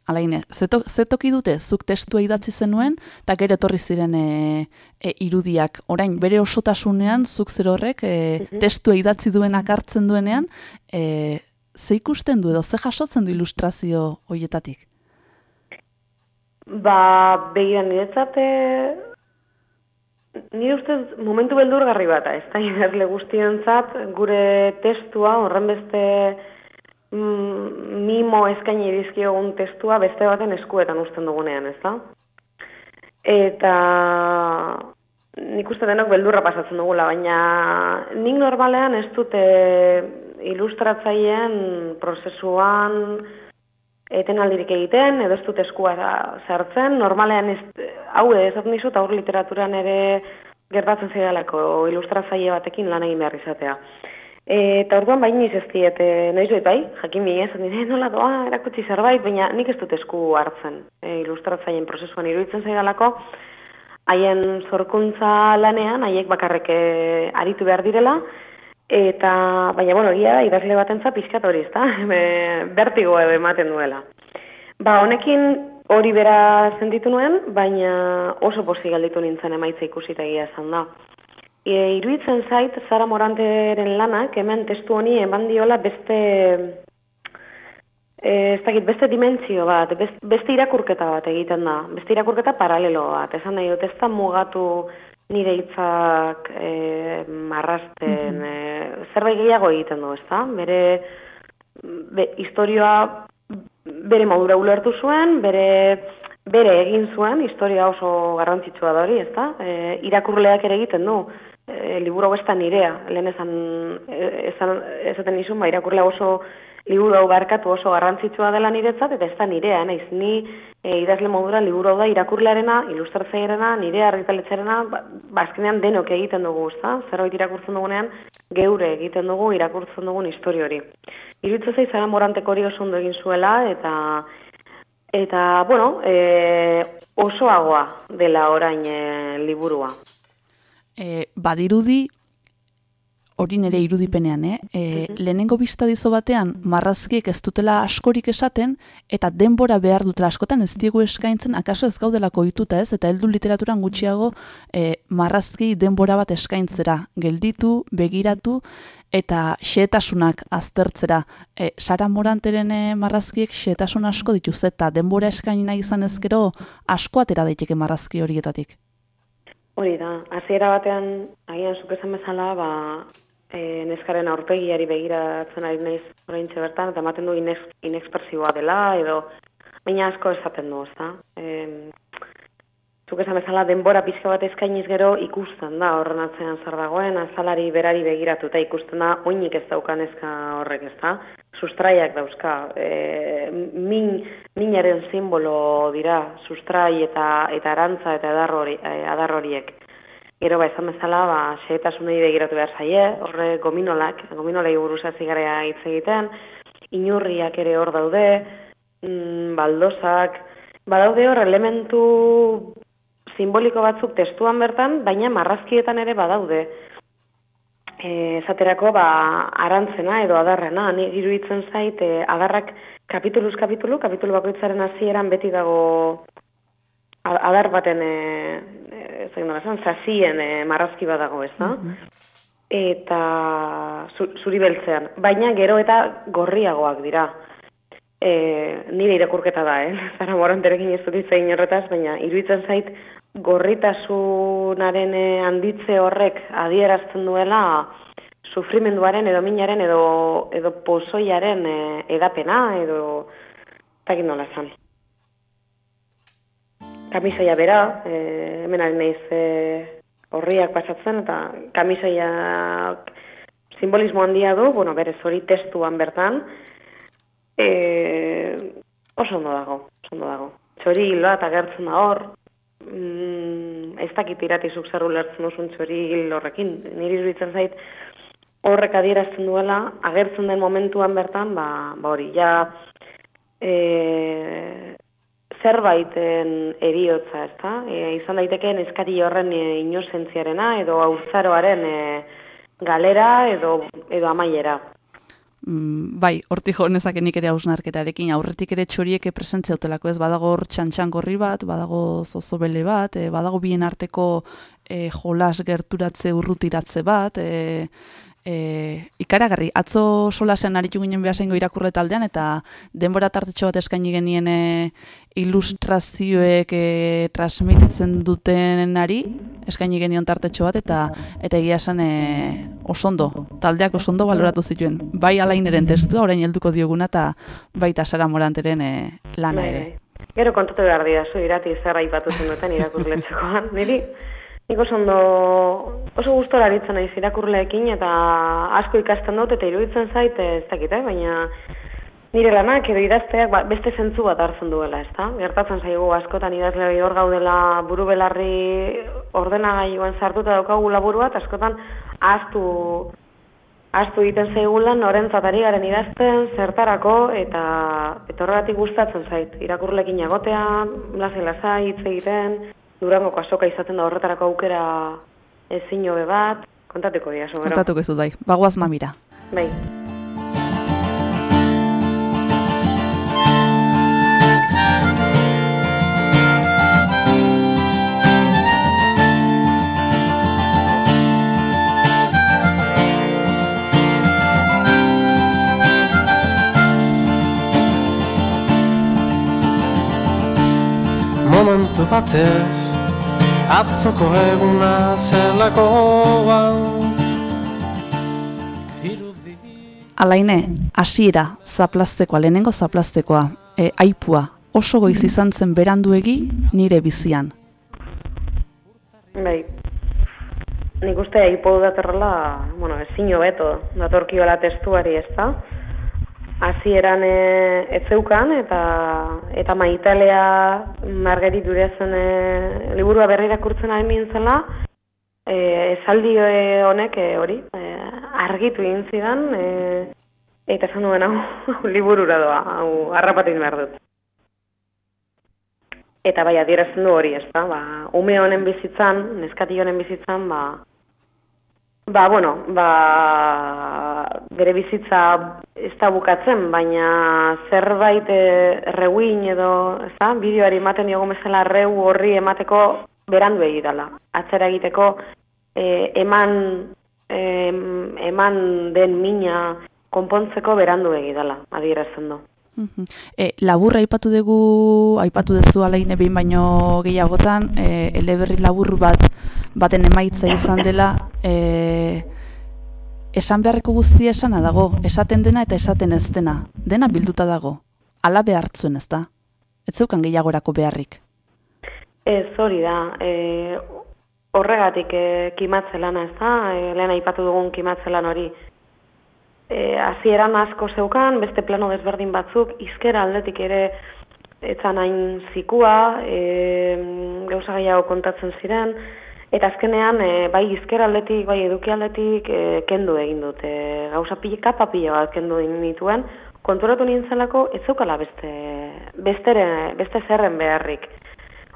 Alaine, zetoki dute, zuk testua idatzi zenuen, eta gero etorri ziren e, e, irudiak. Orain, bere osotasunean, zuk zer horrek, e, mhm. testua idatzi duenak hartzen duenean, e, ze ikusten du edo, ze jasotzen du ilustrazio horietatik? Ba, begira niretzate, nire ustez momentu beldurgarri bat, ez da, idazle guztionzat, gure testua, horren beste, mimo eskaini dizkiogun testua beste baten eskuetan uzten dugunean, ez da? Eta nik uste denok beldurra pasatzen dugula, baina nik normalean ez dute ilustratzaileen prozesuan etenaldirik egiten, edo ez dut eskua sartzen, normalean ez, hau ez dut nizut, aur literaturan ere gertatzen zidalako ilustratzaile batekin lan egin behar izatea. E, eta orduan bain ez diet, e, noiz bai, bai, jakin mi ez, nire nola doa, erakutsi zerbait, baina nik ez dut esku hartzen e, ilustratzaileen prozesuan iruditzen zaidalako, haien zorkuntza lanean, haiek bakarrek e, aritu behar direla, eta, baina, bueno, ia, idazle baten za pizkat hori, ezta? Bertigo edo ematen duela. Ba, honekin hori bera sentitu nuen, baina oso posi galditu nintzen emaitza ikusita egia esan da. E, iruditzen zait, Zara Moranteren lanak, hemen testu honi eman diola beste, e, ez dakit, beste dimentsio bat, beste irakurketa bat egiten da, beste irakurketa paralelo bat, esan nahi dut, ez da mugatu nire hitzak e, marrasten, mm zerbait gehiago egiten du, ez da? Bere, be, historioa bere modura ulertu zuen, bere bere egin zuen, historia oso garrantzitsua da hori, ez da? E, irakurleak ere egiten du, e, liburu hau ez da nirea, lehen esan, esan, esaten nizun, ba, irakurle oso liburu hau barkatu oso garrantzitsua dela niretzat, eta ez da nirea, naiz, ni e, idazle modura liburu hau da irakurlearena, ilustratzaierena, nirea, argitaletxarena, ba, bazkenean denok egiten dugu, ez da? Zerbait irakurtzen dugunean, geure egiten dugu irakurtzen dugun histori hori. Iruditzen zaiz, zara moranteko hori oso egin zuela, eta eta, bueno, e, osoagoa dela orain e, liburua e, badirudi hori nere irudipenean, eh? E, lehenengo bizta dizo batean, marrazkiek ez dutela askorik esaten, eta denbora behar dutela askotan ez diegu eskaintzen, akaso ez gaudelako ituta ez, eta heldu literaturan gutxiago e, marrazki denbora bat eskaintzera, gelditu, begiratu, eta xeetasunak aztertzera. E, Sara Moranteren e, marrazkiek xeetasun asko dituz, eta denbora eskainina izan ezkero asko atera daiteke marrazki horietatik. Hori da, hasiera batean, agian zuk esan bezala, ba, e, neskaren aurpegiari begiratzen ari naiz orain bertan, eta ematen du inexpersiboa dela, edo, baina asko esaten du, ez da? Zuk esan bezala denbora pizka bat eskainiz gero ikusten da horren atzean zer dagoen, azalari berari begiratuta ikusten da oinik ez daukan ezka horrek ez da. Sustraiak dauzka, e, min, minaren simbolo dira, sustrai eta eta arantza eta adar, hori, e, adar horiek. Gero ba, esan bezala, ba, xeetasunei begiratu behar zaie, horre gominolak, gominolai buruz azigarea hitz egiten, inurriak ere hor daude, mm, baldozak, Badaude hor elementu simboliko batzuk testuan bertan, baina marrazkietan ere badaude. E, esaterako ba, arantzena edo adarrena, ni iruditzen zait, e, adarrak kapituluz kapitulu, kapitulu bakoitzaren hasieran beti dago adar baten e, e, esan, zazien e, marrazki bat dago, ez da? Mhm. Eta zuri beltzean. Baina gero eta gorriagoak dira. E, nire irakurketa da, eh? Zara moranterekin ez dut horretaz, baina iruditzen zait gorritasunaren eh, handitze horrek adierazten duela sufrimenduaren edo minaren edo, edo pozoiaren eh, edapena edo takit nola zan. Kamisaia bera, e, hemen ari naiz horriak pasatzen eta kamisaiak simbolismo handia du, bueno, berez hori testuan bertan, e, oso ondo dago, oso ondo dago. Txori hilo eta gertzen da hor, mm, ez dakit iratizuk zer ulertzen txori hil horrekin. Niri iruditzen zait horrek adierazten duela, agertzen den momentuan bertan, ba, ba hori, ja e, zerbaiten eriotza, ez da? E, izan daitekeen eskari horren e, inosentziarena edo aurzaroaren e, galera edo, edo amaiera. Mm, bai, horti jo ere hausnarketarekin, aurretik ere txorieke presentzia utelako ez, badago hor gorri bat, badago zozobele bat, e, badago bien arteko e, jolas gerturatze urrutiratze bat, e, e, ikaragarri, atzo solasen aritu ginen behasengo irakurre taldean, eta denbora tartetxo bat eskaini genien e, ilustrazioek e, transmititzen dutenari, eskaini genion tartetxo bat, eta eta egia esan e, osondo, taldeak osondo baloratu zituen. Bai alaineren testua, orain helduko dioguna, eta baita Sara Moranteren e, lana Bai, ere. bai. Gero kontatu behar dira, zu irati zer aipatu zenuten irakurletxokoan. Niri, nik oso ondo, oso gustora aritzen naiz irakurleekin eta asko ikasten dut eta iruditzen zait ez dakit, eh? baina nire lanak edo idazteak ba, beste zentzu bat hartzen duela, ezta? Gertatzen zaigu askotan idazle hor gaudela buru belarri ordenagailuan sartuta daukagu laburu bat, askotan ahaztu Astu egiten zaigula norentzat ari garen idazten, zertarako, eta horregatik gustatzen zait. Irakurlekin egotea, lasai lasai hitz egiten, durangoko asoka izaten da horretarako aukera ezin hobe bat, kontatuko dira, gero. Kontatuko ez dut bai, bagoaz mamira. Bai. Momentu batez Atzoko eguna zelakoan Irudi Alaine, hasiera zaplaztekoa, lehenengo zaplaztekoa, e, aipua, oso goiz izan zen beranduegi nire bizian. Bai. Nik uste aipo datorrela, bueno, ezin hobeto datorkiola testuari, ez da? Hasieran e, ez zeukan eta eta maitalea Margerit Durezen e, liburua berri irakurtzen ari nintzela, e, esaldi e, honek e, hori e, argitu egin zidan e, eta esan nuen hau liburura doa, hau harrapatin behar dut. Eta bai, adierazten du hori, ez da, ba, ume honen bizitzan, neskati honen bizitzan, ba, ba, bueno, ba, bere bizitza ez da bukatzen, baina zerbait e, reuin edo, ez da, bideoari ematen diogo bezala reu horri emateko berandu egitala. Atzera egiteko e, eman, em, eman den mina konpontzeko berandu egitala, adierazten du. Mhm. E, laburra aipatu dugu, aipatu duzu alaine behin baino gehiagotan, e, eleberri labur bat baten emaitza izan dela, e, esan beharreko guztia esana dago, esaten dena eta esaten ez dena, dena bilduta dago, ala behartzuen ez da, ez zeukan gehiagorako beharrik. Ez hori da, e, horregatik e, kimatzelana ez da, e, lehen aipatu dugun kimatzelan hori. E, hasieran asko zeukan, beste plano desberdin batzuk, izkera aldetik ere etzan hain zikua, e, gauza gehiago kontatzen ziren, eta azkenean e, bai izkera aldetik, bai eduki aldetik e, kendu egin dut. E, gauza pila, kapa pila bat kendu egin nituen, konturatu nintzelako ez zeukala beste, bestere, beste zerren beharrik.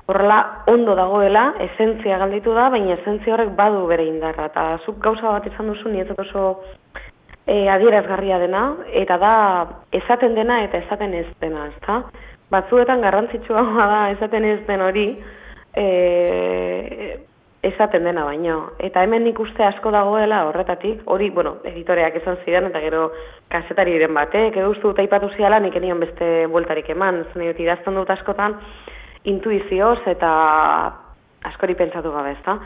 Horrela ondo dagoela, esentzia galditu da, baina esentzia horrek badu bere indarra. Eta zuk gauza bat izan duzu, nietzat oso e, adierazgarria dena, eta da esaten dena eta esaten ez dena, ezta? Batzuetan garrantzitsua da esaten ez den hori, e, esaten dena baino. Eta hemen nik uste asko dagoela horretatik, hori, bueno, editoreak esan zidan, eta gero kasetari diren batek, edo uste dut aipatu ziala, nik enion beste bueltarik eman, zen dut idazten dut askotan, intuizioz eta askori pentsatu gabe, ezta?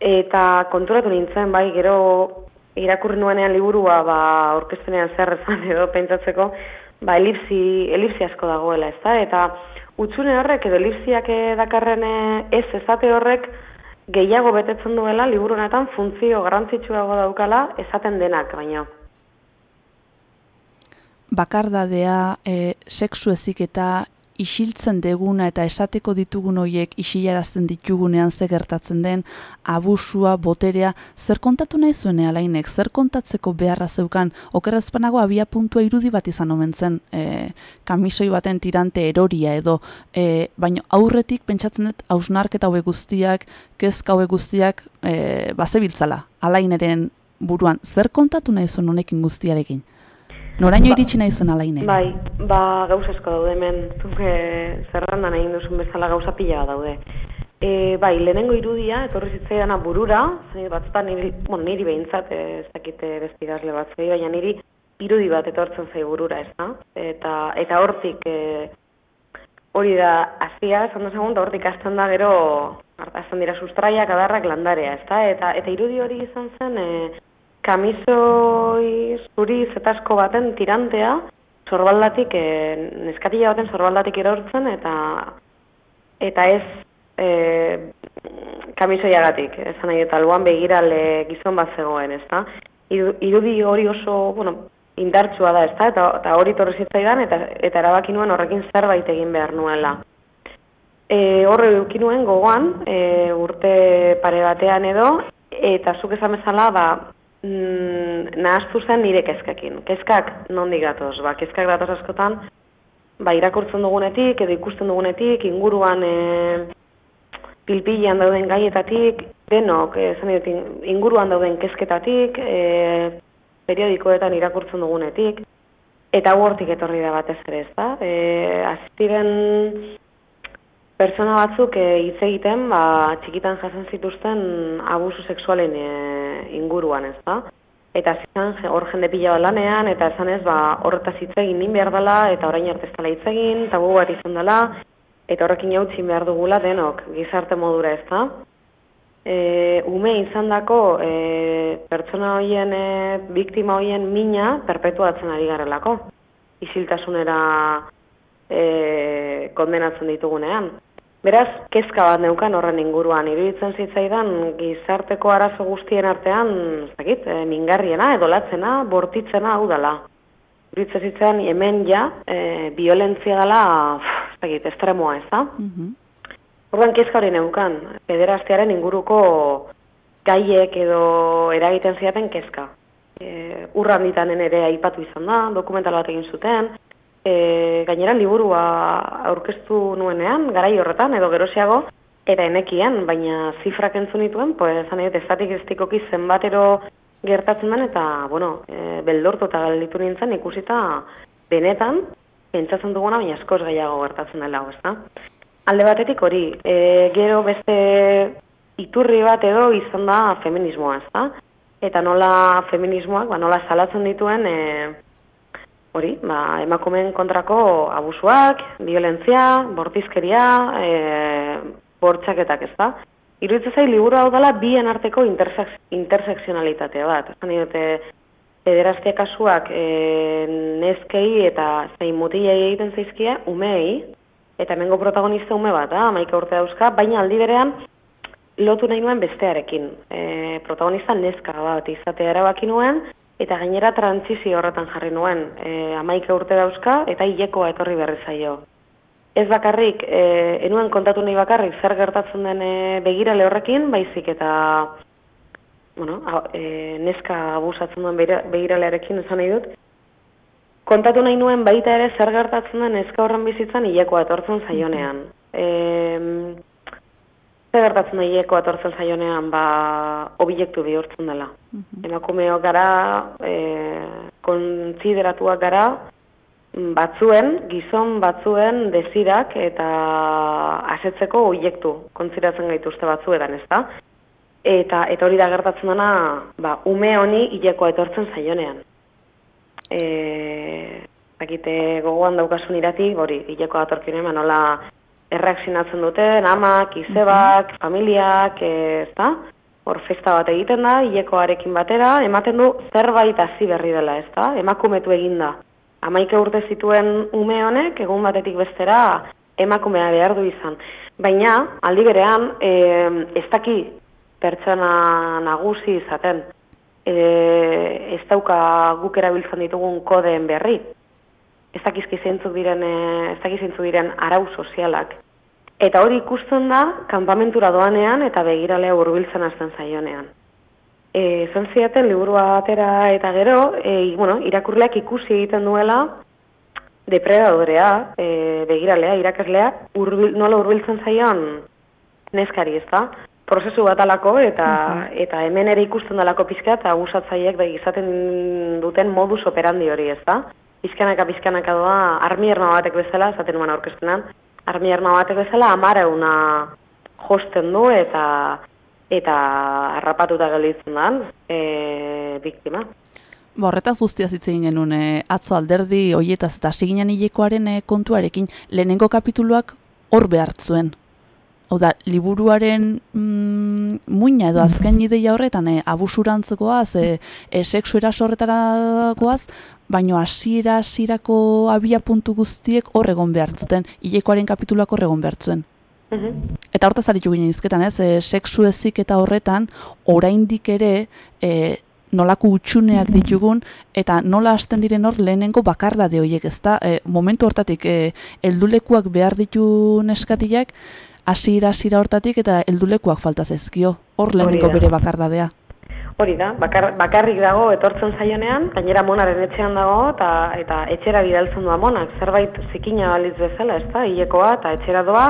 Eta konturatu nintzen, bai, gero irakurri nuenean liburua, ba, orkestenean zer ezan edo pentsatzeko, ba, elipsi, elipsi asko dagoela, ezta? Eta utxune horrek edo elipsiak dakarren ez ezate horrek gehiago betetzen duela liburu honetan funtzio garrantzitsuago daukala esaten denak, baina. Bakardadea, e, sexu eziketa, isiltzen deguna eta esateko ditugun hoiek isilarazten ditugunean ze gertatzen den, abusua, boterea, zer kontatu nahi zuen alainek, zer kontatzeko beharra zeukan, okerrezpanago abia puntua irudi bat izan omen zen, e, kamisoi baten tirante eroria edo, e, baina aurretik pentsatzen dut hausnarketa hauek guztiak, kezka hauek guztiak, e, bazebiltzala, alaineren buruan, zer kontatu nahi zuen honekin guztiarekin? Noraino Ba- iritsi nahi zuen alaine? Bai, ba, gauza asko daude hemen, zuke zerrandan egin duzun bezala gauza pila daude. E, bai, lehenengo irudia, etorri zitzaidana burura, zen batzutan niri, bueno, niri behintzat, ez dakite beste idazle batzuei, baina niri irudi bat etortzen zai burura, ez da? Eta, eta hortik, e, hori da, hasia, esan dezagun, da hortik hasten da gero, izan dira sustraiak, adarrak, landarea, ezta? Eta, eta irudi hori izan zen, e, kamisoi zuri zetasko baten tirantea, zorbaldatik, e, neskatila baten zorbaldatik erortzen, eta eta ez e, kamisoiagatik, esan nahi, eta alboan begirale gizon bat zegoen, ezta? Irudi hori oso, bueno, indartsua da, ezta? Eta, eta hori torri zitzaidan, eta, eta erabaki nuen horrekin zerbait egin behar nuela. E, horre dukinuen gogoan, e, urte pare batean edo, eta zuk esan bezala, ba, mm, nahaztu zen nire kezkekin. Kezkak nondik gatoz, ba, kezkak datoz askotan, ba, irakurtzen dugunetik, edo ikusten dugunetik, inguruan e, pilpilian dauden gaietatik, denok, e, inguruan dauden kezketatik, e, periodikoetan irakurtzen dugunetik, eta hortik etorri da batez ere, ez da? E, Aztiren pertsona batzuk e, hitz egiten, ba, txikitan jasen zituzten abusu sexualen e, inguruan, ez da? Eta zian, hor jende pila lanean, eta esan ez, ba, horretaz hitz egin nin behar dela, eta orain arte ez hitz egin, tabu bat izan dela, eta horrekin hau behar dugula denok, gizarte modura ez da? e, ume izan dako e, pertsona hoien, e, biktima hoien mina perpetuatzen ari garelako. Isiltasunera e, kondenatzen ditugunean. Beraz, kezka bat neukan horren inguruan, iruditzen zitzaidan gizarteko arazo guztien artean, zakit, e, mingarriena, edolatzena, bortitzena hau dela. Iruditzen zitzaidan hemen ja, e, violentzia dela, zakit, estremoa ez da. Mm Orduan kezka hori neukan, pederaztearen inguruko gaiek edo eragiten ziaten kezka. E, urra ditanen ere aipatu izan da, dokumental bat egin zuten, e, gainera liburua aurkeztu nuenean, garai horretan edo gerosiago, eta enekian, baina zifrak entzun dituen, pues, zan ez estatikistikoki zenbatero gertatzen den, eta, bueno, e, beldortu eta galditu nintzen ikusita benetan, pentsatzen duguna, baina askoz gehiago gertatzen dela, ez da? Alde batetik hori, e, gero beste iturri bat edo izan da feminismoa, ezta? Eta nola feminismoak, ba, nola salatzen dituen e, hori, ba, emakumeen kontrako abusuak, violentzia, bortizkeria, e, bortxaketak, ezta? Iruditzen zai, liburu hau dela bien arteko interseksionalitatea bat. Ezan dute, pederaztia kasuak e, neskei eta zein mutilei egiten zaizkia, umei, eta hemengo protagonista ume bat, ah, amaika urte dauzka, baina aldi berean lotu nahi nuen bestearekin. E, protagonista neska bat izatea erabaki nuen, eta gainera trantzizio horretan jarri nuen. E, amaika urte dauzka, eta hilekoa etorri berri zaio. Ez bakarrik, e, enuen kontatu nahi bakarrik zer gertatzen den e, begirale horrekin, baizik eta bueno, a, e, neska abusatzen duen begiralearekin esan nahi dut, kontatu nahi nuen baita ere zer gertatzen den ezka horren bizitzan hilekoa etortzen zaionean. E, zer gertatzen da hilekoa etortzen zaionean ba obiektu bihurtzen dela. Emakumeok gara, e, kontzideratuak gara, batzuen, gizon batzuen desirak eta asetzeko obiektu kontziratzen gaituzte batzuetan, ez da? Eta, eta hori da gertatzen dena, ba, ume honi hilekoa etortzen zaionean e, gogoan daukasun irati, hori, hileko atorkin eman, nola erreakzionatzen duten, amak, izebak, familiak, ez da? Hor festa bat egiten da, hilekoarekin batera, ematen du zerbait hasi berri dela, ez da? Emakumetu egin da. Amaike urte zituen ume honek, egun batetik bestera, emakumea behar du izan. Baina, aldi berean, e, ez daki pertsona nagusi izaten e, ez dauka guk erabiltzen ditugun kodeen berri. Ez dakizki zeintzuk diren, e, ez dakizki diren arau sozialak. Eta hori ikusten da, kanpamentura doanean eta begiralea hurbiltzen hasten zaionean. E, zan ziaten, liburua atera eta gero, e, bueno, irakurleak ikusi egiten duela, depredadorea, e, begiralea, irakaslea, urbil, nola hurbiltzen zaion neskari, ez da? prozesu bat alako, eta, eta hemen ere ikusten dalako pizka, eta abusatzaiek bai izaten duten modus operandi hori, ez da? Pizkanaka, pizkanaka doa, armi erma batek bezala, esaten nuen aurkeztenan, armi erma batek bezala, amara una josten du, eta eta harrapatuta gelditzen da, e, biktima. Ba, horretaz guztia zitzen genuen, e, atzo alderdi, hoietaz eta siginen hilekoaren e, kontuarekin, lehenengo kapituluak hor behartzuen, Hau da, liburuaren mm, muina edo azken ideia horretan e, abusurantzekoaz, e, e, sexu erasorretarakoaz, baino hasiera hasierako abia puntu guztiek hor egon behar zuten, hilekoaren kapituluak hor egon behar zuen. Mhm. Eta hortaz aritu ginen izketan, ez, e, sexu ezik eta horretan, oraindik ere, e, nolako utxuneak ditugun, eta nola hasten diren hor lehenengo bakardade horiek, ezta? E, momentu hortatik, e, heldulekuak behar ditu neskatiak, hasiera hasiera hortatik eta heldulekuak falta zaizkio. Hor lehenengo bere bakardadea. Hori da, bakar, bakarrik dago etortzen zaionean, gainera monaren etxean dago, eta, eta etxera bidaltzen du amonak, zerbait zikina balitz bezala, ez da, hilekoa, eta etxera doa,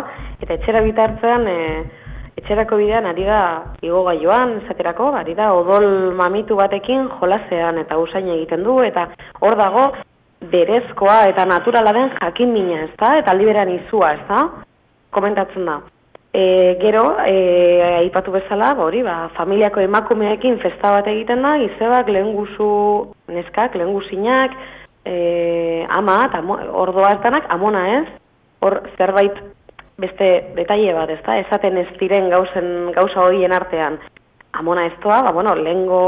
eta etxera bitartzean, e, etxerako bidean ari da joan, esaterako, ari da odol mamitu batekin jolasean, eta usain egiten du, eta hor dago, berezkoa eta naturala den jakin mina, ez da, eta aldi berean izua, ez da, komentatzen da. E, gero, e, aipatu bezala, ba, hori, ba, familiako emakumeekin festa bat egiten da, izebak, lehen guzu neskak, lehen guzinak, e, ama, eta ordoa hartanak, amona ez, hor zerbait beste detaile bat, ez da, esaten ez diren gauzen, gauza horien artean, amona ez doa, ba, bueno, lehengo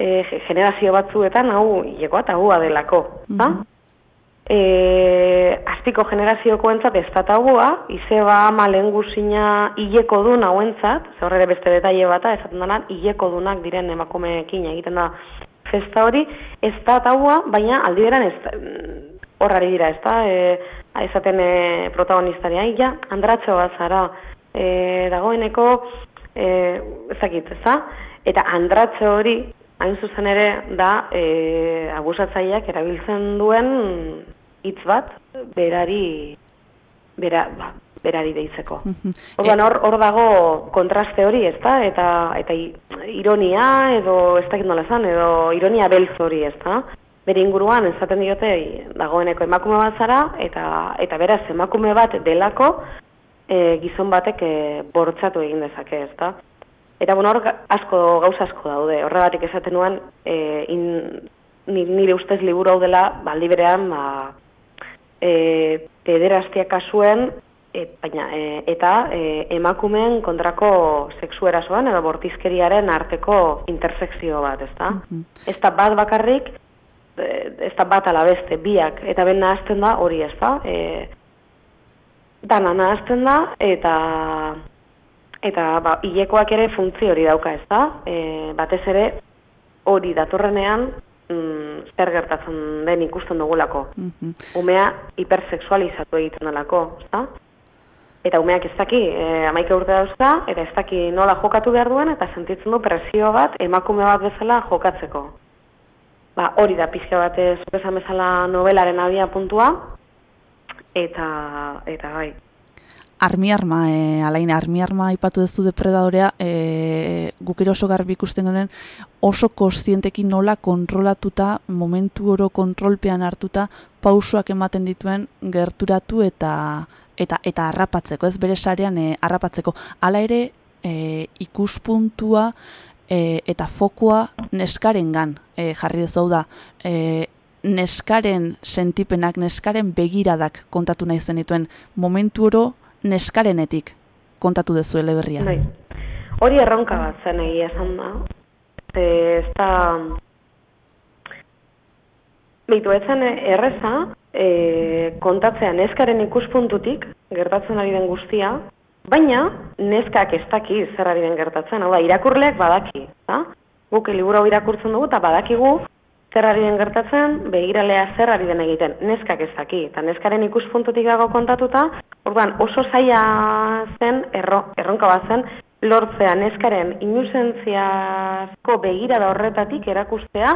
e, generazio batzuetan, hau, hilekoa eta hua delako, da? E, azpiko generaziokoentzat ez da tabua, izeba ama lehen guzina hileko du nauentzat, ze horre beste detaile bata, esaten dena, hileko dunak diren emakumeekin egiten da festa hori, ez da tabua, baina aldi beran ez mm, horrari dira, ez da, e, esaten e, protagonistari, ai, ja, andratxo bat zara, e, dagoeneko, e, ezakit, ez da, eta andratxo hori, hain zuzen ere, da, e, abusatzaileak erabiltzen duen hitz bat, berari, bera, ba, berari deitzeko. Orduan hor hor dago kontraste hori, ezta? Eta eta ironia edo ez dakit nola esan, edo ironia beltz hori, ezta? Bere inguruan esaten diote dagoeneko emakume bat zara eta eta beraz emakume bat delako e, gizon batek e, bortxatu egin dezake, ezta? Eta bueno, hor asko gauza asko daude. Horregatik esaten nuen e, in, ni- nire ustez liburu hau dela baldi berean ba, e, pederastia kasuen e, baina, e, eta e, emakumeen kontrako sexu erasoan edo bortizkeriaren arteko intersekzio bat, ezta? Ez da bat bakarrik, e, ez da bat ala beste, biak, eta ben nahazten da hori, ezta? E, dana nahazten da, eta eta ba, hilekoak ere funtzio hori dauka, ez da? E, batez ere hori datorrenean mm, zer gertatzen den ikusten dugulako. Mhm. Umea hipersexualizatu egiten delako, ezta? Eta umeak ez daki, e, amaika urte dauzka, eta ez daki nola jokatu behar duen, eta sentitzen du presio bat emakume bat bezala jokatzeko. Ba, hori da pixka bat ez esan bezala novelaren abia puntua, eta, eta bai, Armi arma, e, alain, armi arma ipatu duzu depredadorea, e, guk oso garbi ikusten genuen oso kontzientekin nola kontrolatuta, momentu oro kontrolpean hartuta, pausoak ematen dituen gerturatu eta eta eta harrapatzeko, ez bere sarean e, harrapatzeko. Hala ere, e, ikuspuntua e, eta fokua neskarengan e, jarri dezu hau da. E, neskaren sentipenak, neskaren begiradak kontatu nahi zenituen momentu oro neskarenetik kontatu dezu eleberria. Bai. Hori erronka bat zen egia esan da. E, ez da... Beitu, ez zen erreza, e, kontatzea neskaren ikuspuntutik, gertatzen ari den guztia, baina neskak ez daki zer ari den gertatzen, hau da, irakurleak badaki, da? Guk liburu irakurtzen dugu eta badakigu zer ari den gertatzen, begiralea zer ari den egiten, neskak ez daki, eta neskaren ikuspuntutik dago kontatuta, orduan oso zaila zen, erro, erronka bat zen, lortzea neskaren inusentziazko begirada horretatik erakustea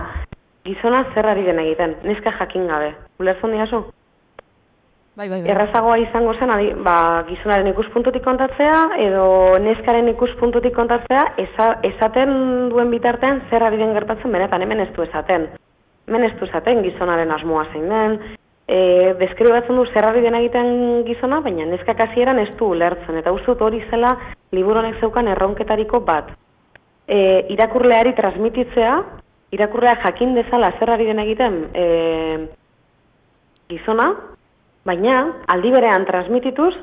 gizona zer ari den egiten, neska jakin gabe. Ulertzen diazu? Bai, bai, bai. Errazagoa izango zen, adi, ba, gizonaren ikuspuntutik kontatzea, edo neskaren ikuspuntutik kontatzea, esa, esaten duen bitartean zer ari den gertatzen benetan hemen ez du esaten. Du esaten gizonaren asmoa zein den, e, deskribatzen du zer ari den egiten gizona, baina neskak hasieran ez du ulertzen, eta dut hori zela liburu honek zeukan erronketariko bat. E, irakurleari transmititzea, irakurlea jakin dezala zer ari den egiten e, gizona, baina aldi berean transmitituz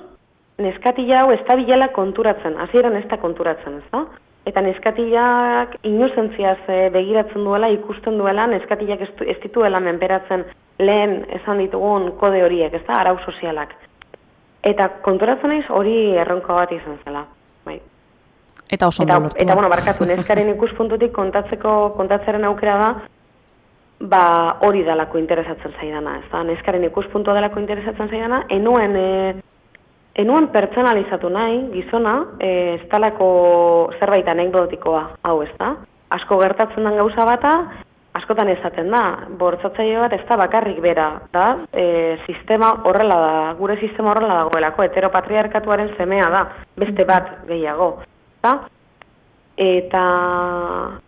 neskatila hau ez da bilela konturatzen, hasieran ez da konturatzen, ez da? Eta neskatilak inozentziaz begiratzen duela, ikusten duela, neskatilak ez, dituela menperatzen lehen esan ditugun kode horiek, ez da, arau sozialak. Eta konturatzen naiz hori erronka bat izan zela. Bai. Eta oso Eta, eta bueno, barkatu, neskaren ikuspuntutik kontatzeko, kontatzeren aukera da, ba hori dalako interesatzen zaidana, ez da? Neskaren ikuspuntua dalako interesatzen zaidana, enuen, e, enuen pertsonalizatu nahi, gizona, e, ez dalako zerbait anekdotikoa, hau ez da? Asko gertatzen den gauza bata, askotan esaten da, bortzatzaile bat ez da bakarrik bera, da, e, sistema horrela da, gure sistema horrela dagoelako, heteropatriarkatuaren semea da, beste bat gehiago, da? Eta,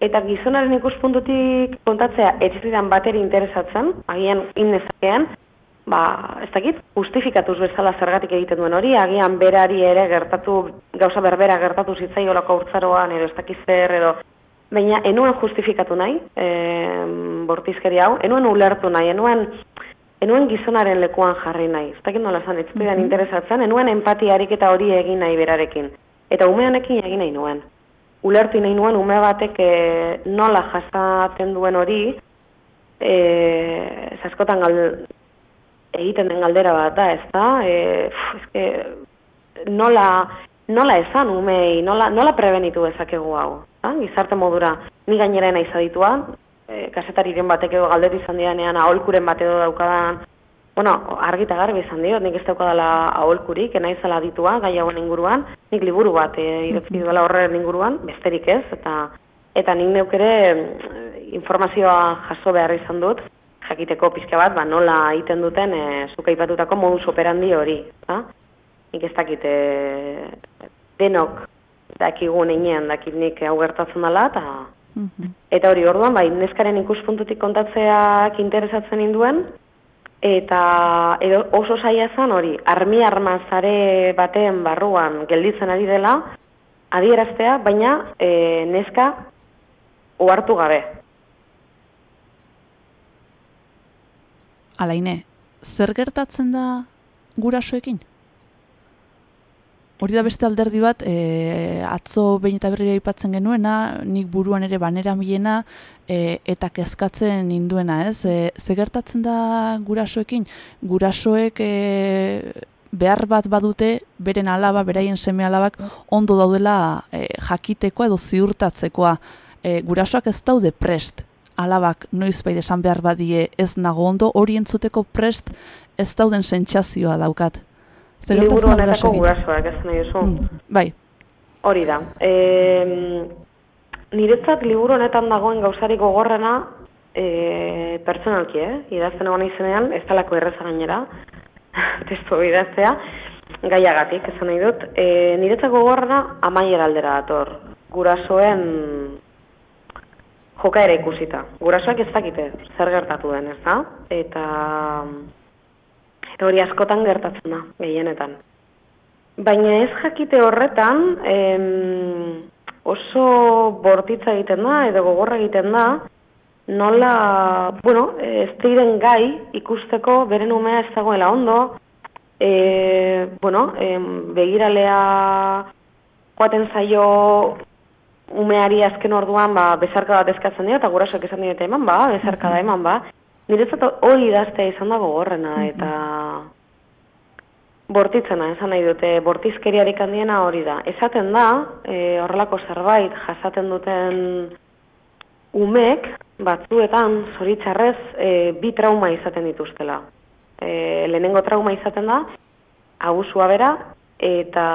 eta gizonaren ikuspuntutik kontatzea ez zidan bateri interesatzen, agian innezakean, ba, ez dakit, justifikatuz bezala zergatik egiten duen hori, agian berari ere gertatu, gauza berbera gertatu zitzaiolako urtzaroan, edo ez dakit zer, edo, baina enuen justifikatu nahi, e, bortizkeri hau, enuen ulertu nahi, enuen, enuen gizonaren lekuan jarri nahi, ez dakit nola zan, ez zidan interesatzen, enuen empatia ariketa hori egin nahi berarekin, eta ume honekin egin nahi nuen. Ulertu nahi nuen ume batek e, nola jasaten duen hori, e, zaskotan gal, egiten den galdera bat da, ez da? E, pf, eske, nola, nola esan umei, nola, nola prebenitu dezakegu hau? Da? Gizarte modura, ni gainera naiz aditua, e, kasetariren batek edo galdetu izan didanean, aholkuren bat edo daukadan, bueno, argita garbi izan diot, nik ez daukadala aholkurik, naizela aditua, gai hauen inguruan, nik liburu bat e, idatzi duela horren inguruan, besterik ez, eta eta nik neuk ere mm, informazioa jaso behar izan dut, jakiteko pizka bat, ba, nola egiten duten e, zuk aipatutako modus operandi hori, da? Nik ez dakit e, denok dakigu neinean, dakit nik hau gertatzen dela, eta Mhm. eta hori orduan, bai, neskaren ikuspuntutik kontatzeak interesatzen induen, eta edo oso saia zen hori, armi armazare baten barruan gelditzen ari dela, adieraztea, baina e, neska ohartu gabe. Alaine, zer gertatzen da gurasoekin? Hori da beste alderdi bat, e, atzo behin eta berriro aipatzen genuena, nik buruan ere banera milena, e, eta kezkatzen ninduena, ez? E, ze gertatzen da gurasoekin? Gurasoek e, behar bat badute, beren alaba, beraien seme alabak, ondo daudela e, jakitekoa edo ziurtatzekoa. E, gurasoak ez daude prest, alabak noizbait esan behar badie ez nago ondo, hori entzuteko prest ez dauden sentsazioa daukat. Zer Liburu gertatzen da honetako gurasoekin? gurasoak, ez nahi duzu. Mm, bai, Hori da. E, niretzat liburu honetan dagoen gauzarik gogorrena e, pertsonalki, eh? Idazten egon izenean, ez talako erreza gainera, testu idaztea, gaiagatik, esan nahi dut. E, niretzat gogorrena amaiera aldera dator. Gurasoen jokaera ikusita. Gurasoak ez dakite zer gertatu den, ez da? Eta, eta hori askotan gertatzen da, gehienetan. Baina ez jakite horretan, em, oso bortitza egiten da, edo gogorra egiten da, nola, bueno, ez diren gai ikusteko beren umea ez dagoela ondo, e, bueno, em, begiralea joaten zaio umeari azken orduan ba, bezarka bat eskatzen dira, eta gurasoak esan dira eman ba, bezarka da eman ba. Niretzat hori idaztea izan da gogorrena, eta bortitzena, esan nahi dute, bortizkeriarik handiena hori da. Esaten da, e, horrelako zerbait jasaten duten umek, batzuetan, zoritxarrez, e, bi trauma izaten dituztela. E, lehenengo trauma izaten da, abusua bera, eta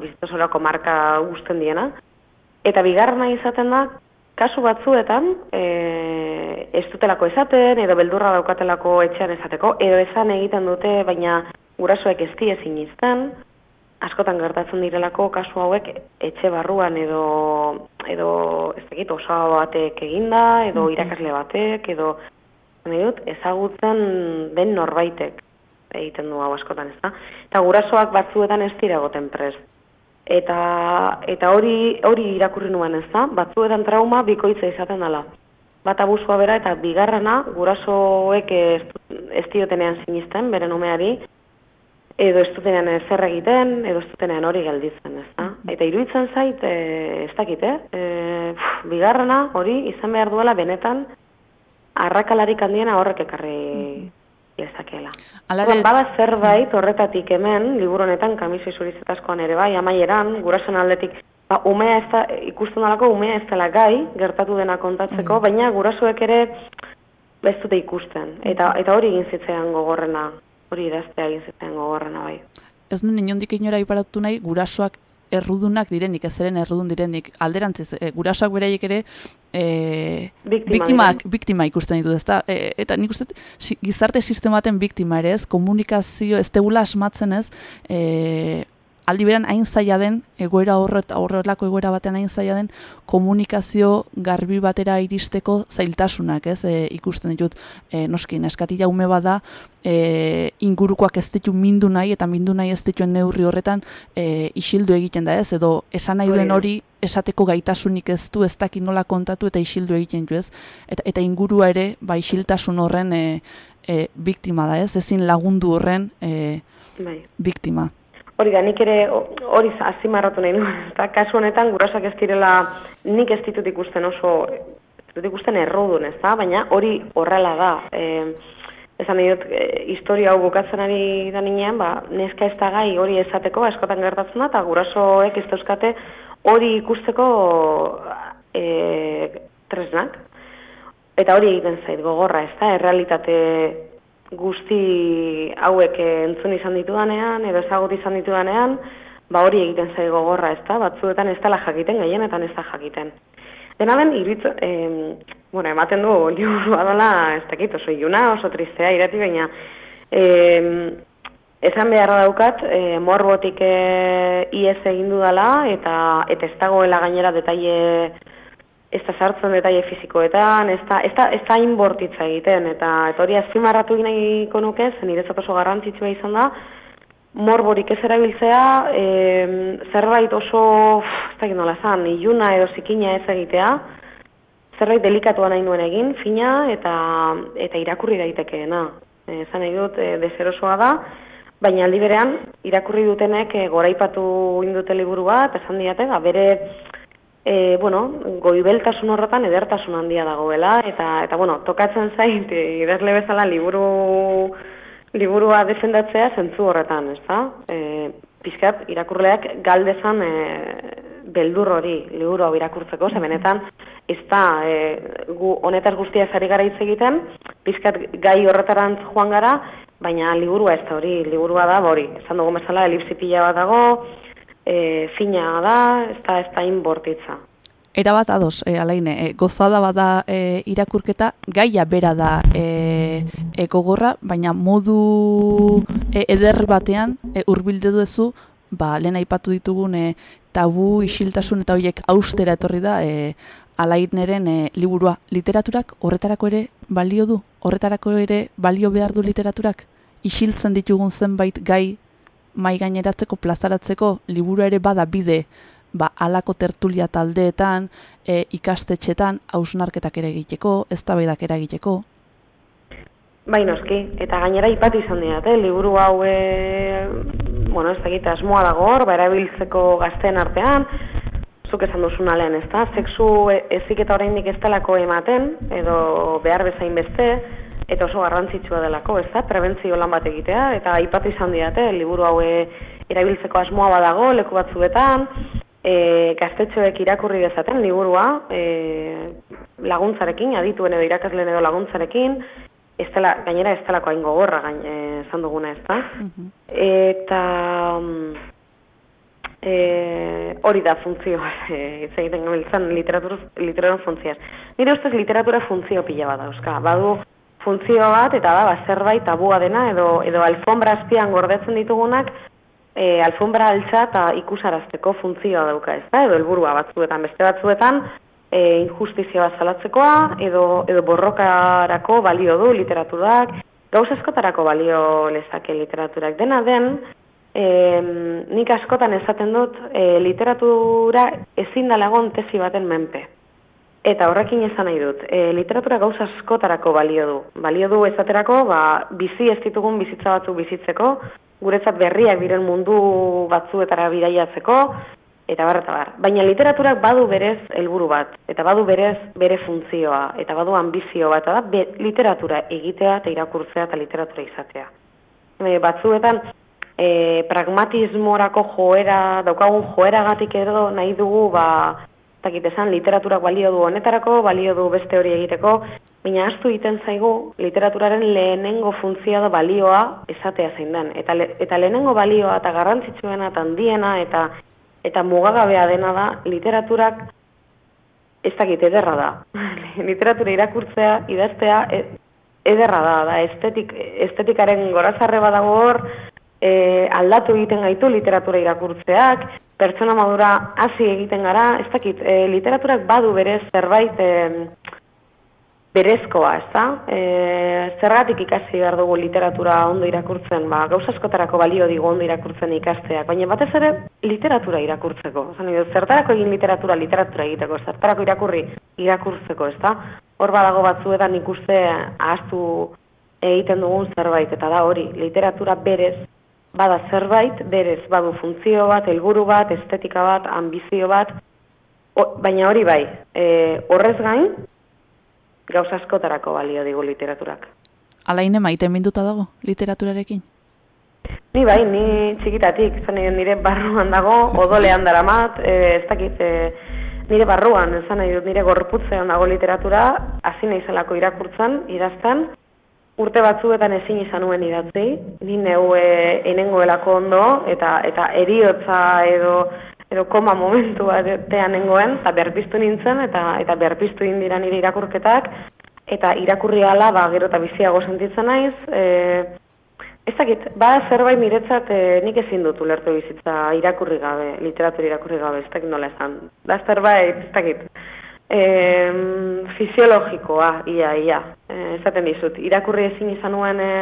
bizitosolako marka guzten diena. Eta bigarrena izaten da, kasu batzuetan, e, ez dutelako esaten, edo beldurra daukatelako etxean esateko, edo esan egiten dute, baina gurasoek ez die izten, askotan gertatzen direlako kasu hauek etxe barruan edo edo ez dakit oso batek eginda edo irakasle batek edo nahi dut ezagutzen den norbaitek egiten du hau askotan, ez da? Eta gurasoak batzuetan ez dira egoten prest. Eta, eta hori hori irakurri nuen, ez da? Batzuetan trauma bikoitza izaten dela. Bat abusua bera eta bigarrena gurasoek ez, ez diotenean sinisten beren umeari edo ez dutenean zer egiten, edo ez dutenean hori gelditzen, ez da? Eta iruditzen zait, e, ez dakit, eh? E, pff, bigarrena hori izan behar duela benetan arrakalarik handiena horrek ekarri lezakeela. Alare, Bada zerbait horretatik hemen, liburu honetan, kamisoi zurizetazkoan ere bai, amaieran, gurasoen aldetik, ba, umea ez da, ikusten dalako umea ez dela gai, gertatu dena kontatzeko, baina gurasoek ere ez dute ikusten. Eta, eta hori egin zitzean gogorrena, hori idaztea egin zitzean gogorrena bai. ez nuen inondik inora iparatu nahi gurasoak errudunak direnik, ez eren errudun direnik, alderantziz, e, gurasoak beraiek ere e, Biktima biktimak, biktima ikusten ditu, ezta? E, eta nik uste, gizarte sistematen biktima ere ez, komunikazio, ez tegula asmatzen ez, e, aldi beran hain zaila den, egoera horret, horrelako egoera batean hain zaila den, komunikazio garbi batera iristeko zailtasunak, ez, e, ikusten ditut, e, noski, neskatila ume bada, e, ingurukoak ez ditu mindu nahi, eta mindu nahi ez dituen neurri horretan, e, isildu egiten da ez, edo esan nahi duen hori esateko gaitasunik ez du, ez dakit nola kontatu eta isildu egiten du ez, eta, eta ingurua ere, ba, isiltasun horren e, e, biktima da ez, ezin lagundu horren e, Bai. biktima. Hori da, nik ere hori azimarratu nahi nuen. Eta kasu honetan gurasak ez direla nik ez ditut ikusten oso, ez dut ikusten errodun, ez da? Baina hori horrela da. E, esan nahi dut, e, historia hau bukatzen ari da ninean, ba, neska ez da gai hori esateko askotan gertatzen da, eta gurasoek ez dauzkate hori ikusteko e, tresnak. Eta hori egiten zait gogorra, ez da, errealitate guzti hauek eh, entzun izan ditudanean, edo ezagut izan ditudanean, ba hori egiten zait gogorra, ez da, batzuetan ez dela jakiten, gehienetan ez da jakiten. Dena den, iritz, eh, bueno, ematen du, liburua dela, ez dakit, oso iluna, oso tristea, irati, baina, eh, esan beharra daukat, eh, morbotik eh, ies egin dudala, eta, eta ez dagoela gainera detaile ez da sartzen detaile fizikoetan, ez da, ez da, ez da inbortitza egiten, eta, eta hori azpimarratu nahiko nuke, zen niretzat oso garrantzitsua izan da, morborik ez erabiltzea, e, zerbait oso, uf, ez dakit nola esan, iluna edo zikina ez egitea, zerbait delikatua nahi nuen egin, fina, eta, eta irakurri daitekeena. E, esan nahi dut, e, deserosoa da, baina aldi berean, irakurri dutenek e, goraipatu indute liburua, eta esan diate, ba, bere, e, bueno, goibeltasun horretan edertasun handia dagoela, eta, eta bueno, tokatzen zait, e, idazle bezala liburu, liburua defendatzea zentzu horretan, ez da? E, pizkat, irakurleak galdezan e, beldur hori, liburu hau irakurtzeko, ze benetan, ez da, e, gu honetaz guztia ari gara hitz egiten, pizkat gai horretarantz joan gara, baina liburua ez da hori, liburua da, hori, esan dugu bezala, elipsi pila bat dago, e, fina da, ez da, ez da inbortitza. Era bat ados, e, alaine, e, gozada bada e, irakurketa, gaia bera da e, e, gogorra, baina modu e, eder batean e, urbilde duzu, ba, lehen aipatu ditugun e, tabu, isiltasun eta horiek austera etorri da e, alaineren e, liburua. Literaturak horretarako ere balio du? Horretarako ere balio behar du literaturak? Isiltzen ditugun zenbait gai mai gaineratzeko, plazaratzeko, liburua ere bada bide, ba, alako tertulia taldeetan, e, ikastetxetan, hausnarketak ere egiteko, eztabaidak ere egiteko. Bai, noski, eta gainera ipatu izan dira, eh? liburu hau, e, bueno, ez dakit, asmoa dago hor, ba, erabiltzeko gazteen artean, zuk esan duzuna lehen, ez da, sexu e- heziketa oraindik ez delako ematen, edo behar bezain beste, eta oso garrantzitsua delako, ez da, prebentzio lan bat egitea, eta aipatu izan diate, liburu hau erabiltzeko asmoa badago, leku batzuetan, e, gaztetxoek irakurri dezaten liburua, e, laguntzarekin, adituen edo irakasleen edo laguntzarekin, ez dela, gainera ez delako hain gogorra gain, e, esan duguna, ez da. Eta mm, e, hori da funtzioa, e, hitz egiten gabiltzan literatura, literatura funtzioaz. Nire ustez literatura funtzio pila bat dauzka. Badu funtzio bat eta da ba, zerbait tabua dena edo edo alfombra azpian gordetzen ditugunak e, alfombra altza eta ikusarazteko funtzioa dauka, ez da? Edo helburua batzuetan, beste batzuetan e, injustizia bat zalatzekoa edo, edo borrokarako balio du literaturak, gauz askotarako balio lezake literaturak. Dena den, e, nik askotan esaten dut e, literatura ezin da lagon tesi baten menpe. Eta horrekin esan nahi dut, e, literatura gauza askotarako balio du. Balio du esaterako, ba, bizi ez ditugun bizitza batzuk bizitzeko, guretzat berriak diren mundu batzuetara bidaiatzeko, eta bar, eta bar. Baina literaturak badu berez helburu bat, eta badu berez bere funtzioa, eta badu ambizio bat, eta da be, literatura egitea eta irakurtzea eta literatura izatea. E, batzuetan, e, pragmatismorako joera, daukagun joeragatik edo nahi dugu, ba, dakit esan, literaturak balio du honetarako, balio du beste hori egiteko, baina astu egiten zaigu literaturaren lehenengo funtzioa da balioa esatea zein den. Eta, le, eta lehenengo balioa eta garrantzitsuena eta handiena eta eta mugagabea dena da literaturak ez dakit ederra da. Literatura irakurtzea, idaztea, e, ederra da, da estetik, estetikaren gorazarre badago hor, e, aldatu egiten gaitu literatura irakurtzeak, pertsona madura hasi egiten gara, ez dakit, e, literaturak badu berez zerbait e, berezkoa, ez da? E, zergatik ikasi behar dugu literatura ondo irakurtzen, ba, gauza askotarako balio digu ondo irakurtzen ikasteak, baina batez ere literatura irakurtzeko. Zan, zertarako egin literatura, literatura egiteko, zertarako irakurri irakurtzeko, ez da? Hor badago batzuetan ikuste ahaztu egiten dugun zerbait, eta da hori, literatura berez, bada zerbait, berez, badu funtzio bat, helburu bat, estetika bat, ambizio bat, baina hori bai, e, horrez gain, gauz askotarako balio digu literaturak. Alaine maite minduta dago literaturarekin? Ni bai, ni txikitatik, zan nire barruan dago, odolean daramat, e, ez dakit, e, nire barruan, zan nahi dut, nire gorputzean dago literatura, hasi nahi zelako irakurtzen, idazten, urte batzuetan ezin izan nuen idatzi, ni neu e, enengoelako ondo, eta eta eriotza edo edo koma momentu batean nengoen, eta berpiztu nintzen, eta eta berpiztu indira nire irakurketak, eta irakurri ala, ba, gero eta biziago sentitzen naiz, e, ez dakit, ba, zerbait niretzat e, nik ezin dut ulertu bizitza irakurri gabe, literatura irakurri gabe, ez dakit nola esan. Da zerbait, ez dakit, e, fisiologikoa, ia, ia, e, esaten dizut, irakurri ezin izan nuen e,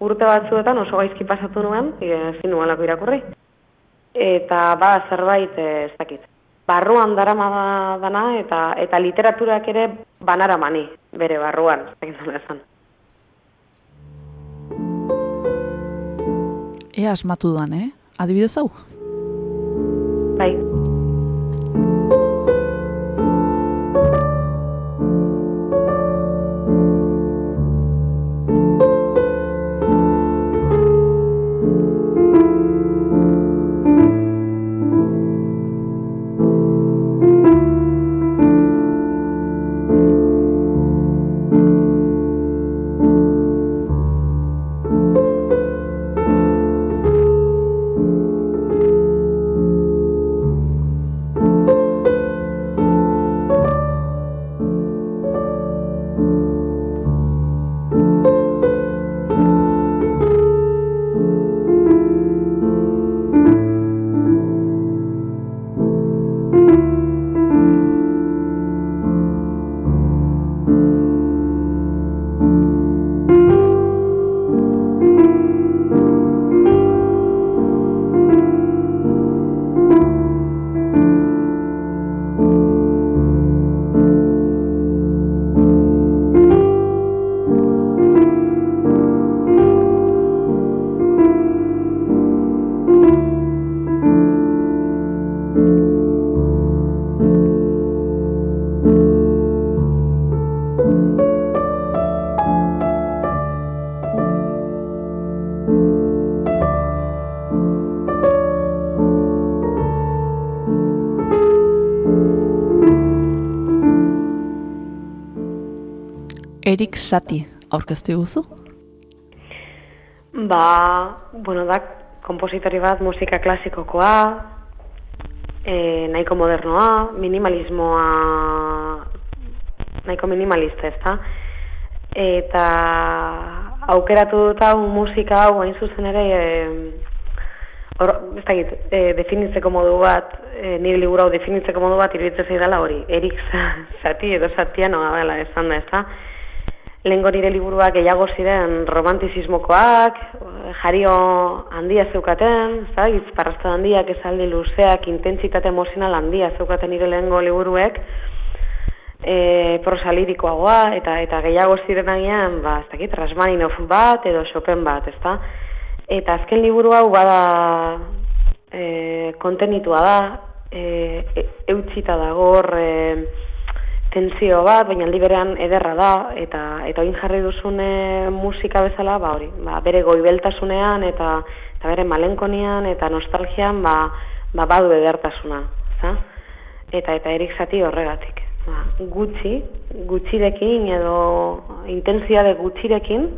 urte batzuetan oso gaizki pasatu nuen, e, ezin nuen lako irakurri eta ba zerbait ez dakit. Barruan darama dana eta eta literaturak ere banara mani bere barruan, ez dakit esan. Ea asmatu duan, eh? Adibidez hau? Bai. Erik Sati aurkeztu guzu? Ba, bueno, da, kompositori bat musika klasikokoa, e, nahiko modernoa, minimalismoa, nahiko minimalista ez da, eta aukeratu dut hau musika hau hain zuzen ere, e, or, ez da e, definitzeko modu bat, e, nire liburu hau definitzeko modu bat iruditzen zaidala hori, Erik Sati edo Satia noa dela esan da ez da, lehenko nire liburuak gehiago ziren romantizismokoak, jario handia zeukaten, zaiz, parrasta handiak, esaldi luzeak, intentsitate emozional handia zeukaten nire lehenko liburuek, e, prosa lirikoagoa, eta eta gehiago ziren agian, ba, ez dakit, Rasmaninov bat edo Chopin bat, ezta? Eta azken liburu hau bada e, kontenitua da, e, e, eutxita dago hor e, tentzio bat, baina aldi berean ederra da, eta eta oin jarri duzune musika bezala, ba hori, ba, bere goibeltasunean eta, eta bere malenkonian eta nostalgian ba, ba badu edertasuna, za? Eta eta erik zati horregatik. Ba, gutxi, gutxirekin edo intentzia de gutxirekin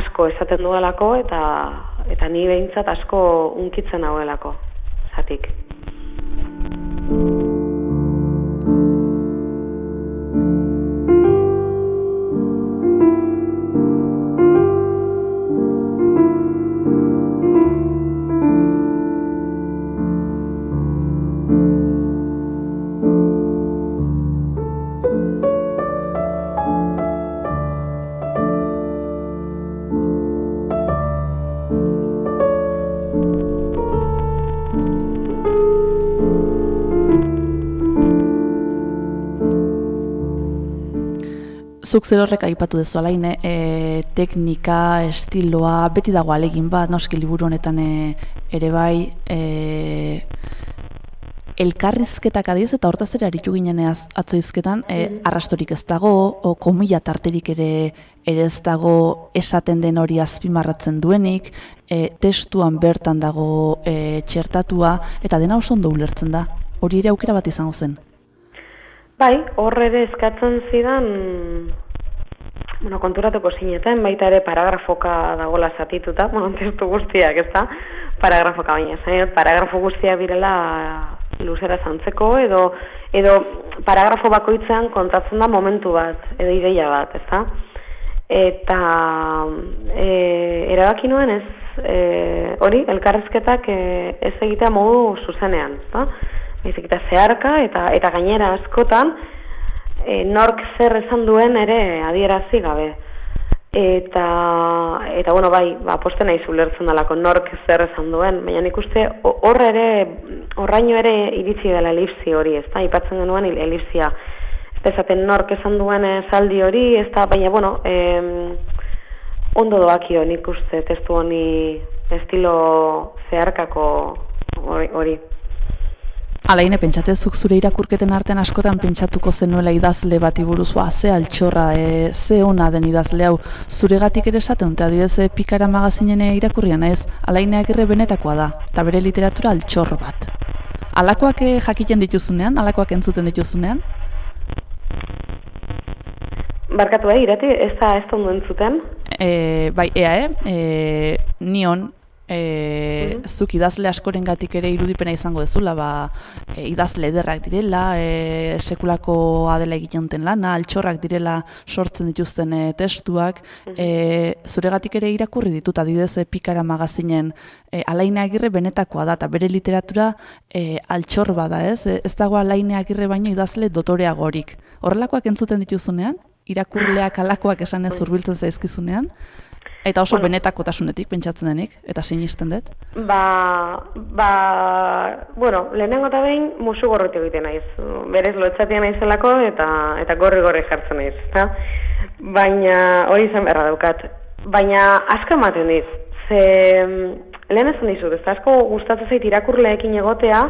asko esaten duelako eta eta ni behintzat asko unkitzen hauelako, zatik. Zuk zer horrek aipatu dezu alain, e, teknika, estiloa, beti dago alegin bat, noski liburu honetan e, ere bai, e, elkarrizketak adiz eta hortaz ere aritu ginen atzoizketan, e, mhm. arrastorik ez dago, o komila tarterik ere ere ez dago esaten den hori azpimarratzen duenik, e, testuan bertan dago e, txertatua, eta dena oso ondo ulertzen da. Hori ere aukera bat izango zen. Bai, horre ere eskatzen zidan, bueno, konturatuko zineten, baita ere paragrafoka dagoela zatituta, bueno, testu guztiak, ez da, paragrafoka baina, zain, paragrafo guztiak birela luzera zantzeko, edo, edo paragrafo bakoitzean kontatzen da momentu bat, edo ideia bat, ez da? Eta e, erabaki nuen ez, e, hori, elkarrezketak e, ez egitea modu zuzenean, ez da? Baizik eta zeharka eta eta gainera askotan e, nork zer esan duen ere adierazi gabe. Eta eta bueno, bai, ba posten naiz ulertzen dalako nork zer esan duen, baina ikuste hor ere horraino ere iritsi dela elipsi hori, ezta? Aipatzen genuen elipsia. Ez esaten nork esan duen saldi hori, ezta, baina bueno, em, ondo doakio nik uste testu honi estilo zeharkako hori. Alaine, pentsatzezuk zure irakurketen artean askotan pentsatuko zenuela idazle bati buruz, ba, ze altxorra, e, ze ona den idazle hau, zure gatik ere esaten, eta adibidez e, pikara magazinen irakurrian ez, alaine agirre benetakoa da, eta bere literatura altxor bat. Alakoak e, jakiten dituzunean, alakoak entzuten dituzunean? Barkatu eh, irati, ez da ez da entzuten? E, bai, ea, eh? E, nion, e, zuk idazle askoren gatik ere irudipena izango dezula, ba, e, idazle ederrak direla, e, sekulako adela egiten duten lana, altxorrak direla sortzen dituzten e, testuak, e, zure gatik ere irakurri ditut, adidez e, pikara magazinen e, alaine agirre benetakoa da, eta bere literatura e, altxor bada, ez? E, ez dago alaine agirre baino idazle dotoreagorik. Horrelakoak entzuten dituzunean? irakurleak alakoak esan ez urbiltzen zaizkizunean, Eta oso bueno, benetako tasunetik pentsatzen denik, eta sinisten dut? Ba, ba, bueno, lehenengo eta behin musu gorroti egiten naiz. Berez lotxatia naizelako eta eta gorri gorri jartzen naiz. Ta? Baina hori izan beharra daukat. Baina asko ematen diz. Ze lehen esan dizut, ez asko gustatzen zait irakurleekin egotea,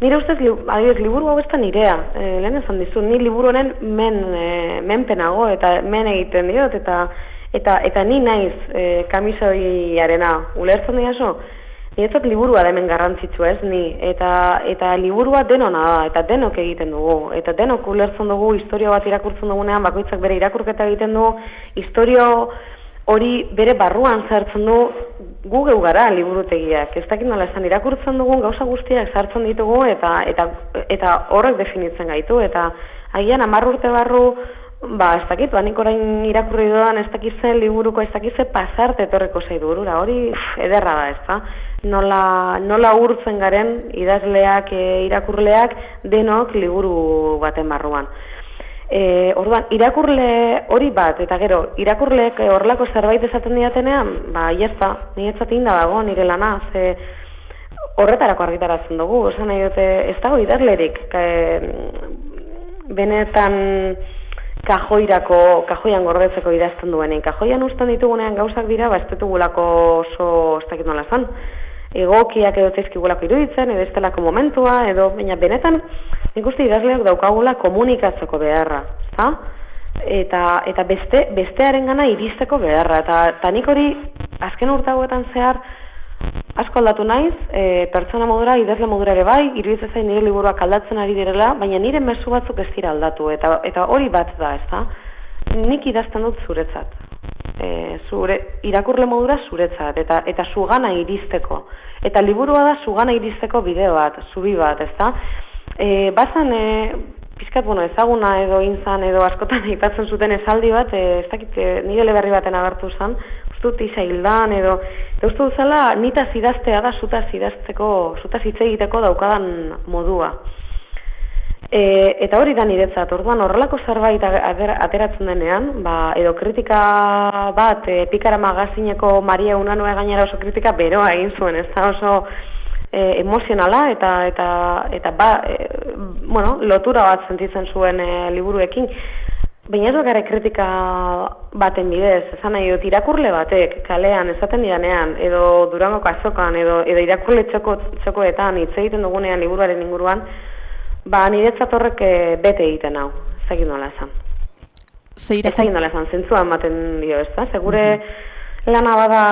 Nire ustez, adibidez, liburu hau ez da nirea, e, lehen esan dizut, ni liburu honen men, e, menpenago eta men egiten diot, eta eta eta ni naiz e, kamisoiarena ulertzen diaso Nietzat liburua hemen garrantzitsu ez, ni, eta, eta liburua denona da, eta denok egiten dugu, eta denok ulertzen dugu, historio bat irakurtzen dugunean, bakoitzak bere irakurketa egiten du, historio hori bere barruan zartzen du, gu geu gara liburutegiak, ez dakit nola esan irakurtzen dugu, gauza guztiak zartzen ditugu, eta, eta, eta horrek definitzen gaitu, eta agian amarrurte barru, Ba, ez dakit, ba, orain irakurri doan ez dakit liburuko ez dakit zen pasarte etorreko zei durura, hori ederra da, ez da? Nola, nola urtzen garen idazleak, e, irakurleak denok liburu baten barruan. E, orduan, irakurle hori bat, eta gero, irakurleek horrelako zerbait esaten diatenean, ba, iezta, nietzat inda dago, nire lana, ze horretarako argitaratzen dugu, esan nahi dute, ez dago idazlerik, benetan, kajoirako, kajoian gordetzeko idazten duenein. Kajoian uzten ditugunean gauzak dira, ba, ez ditugulako oso, ez dakit nola zan, egokiak edo zaizkigulako iruditzen, edo estelako momentua, edo, baina benetan, nik uste idazleak daukagula komunikatzeko beharra, za? Eta, eta beste, bestearen gana iristeko beharra, eta, eta nik hori azken urtagoetan zehar, asko aldatu naiz, e, pertsona modura, idazle modura ere bai, iruditzen zain nire liburuak aldatzen ari direla, baina nire mezu batzuk ez dira aldatu, eta, eta hori bat da, ez da? Nik idazten dut zuretzat. E, zure, irakurle modura zuretzat, eta, eta sugana iristeko. Eta liburua da sugana iristeko bideo bat, zubi bat, ez da? E, bazan, e, pizkat, bueno, ezaguna edo inzan edo askotan aipatzen zuten esaldi bat, e, ez dakit, e, nire leberri baten agertu zen, dut hildan edo eta uste duzala nita zidaztea da zuta zidazteko zuta hitz egiteko daukadan modua. E, eta hori da niretzat orduan horrelako zerbait ateratzen denean ba, edo kritika bat e, pikara magazineko Maria Unanoa gainera oso kritika beroa egin zuen ez da oso e, emozionala eta eta eta ba, e, bueno, lotura bat sentitzen zuen e, liburuekin Baina ez bakare kritika baten bidez, esan nahi dut, irakurle batek, kalean, esaten didanean, edo durango azokan, edo, edo irakurle txoko, txokoetan, hitz egiten dugunean liburuaren inguruan, ba niretzat horrek eh, bete egiten hau, zegin nola esan. Zeirakur... Ez nola esan, zentzuan baten dio, ez da? Segure mhm. lana bada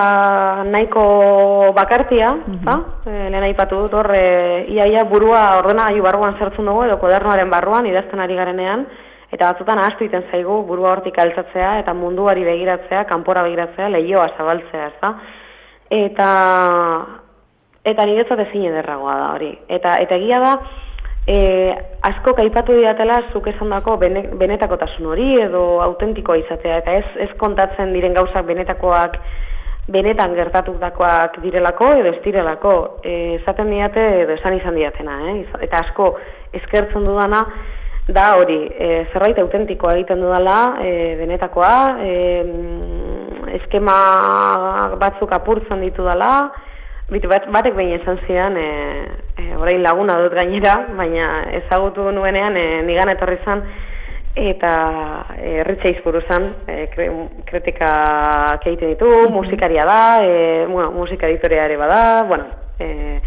nahiko bakartia, mm -hmm. lehen aipatu dut hor, iaia burua ordena barruan zertzen dugu, edo kodernoaren barruan, idazten ari garenean, eta batzutan ahaztu iten zaigu burua hortik altzatzea eta munduari begiratzea, kanpora begiratzea, lehioa zabaltzea, ez da? Eta, eta niretzat ezin ederragoa da hori. Eta, eta egia da, e, asko kaipatu diatela zuk esan dako benetakotasun hori edo autentikoa izatea, eta ez, ez kontatzen diren gauzak benetakoak, benetan gertatutakoak direlako edo ez direlako. E, esaten diate edo esan izan diatena, eh? eta asko eskertzen dudana, da hori, e, zerbait autentikoa egiten dudala, e, benetakoa, e, eskema batzuk apurtzen ditu dela, bitu bat, batek behin esan zidan, e, e, orain laguna dut gainera, baina ezagutu nuenean e, nigan etorri zan, eta e, ritxe izburu zan, e, kritika keiten ditu, musikaria da, e, bueno, musika editoria ere bada, bueno, e,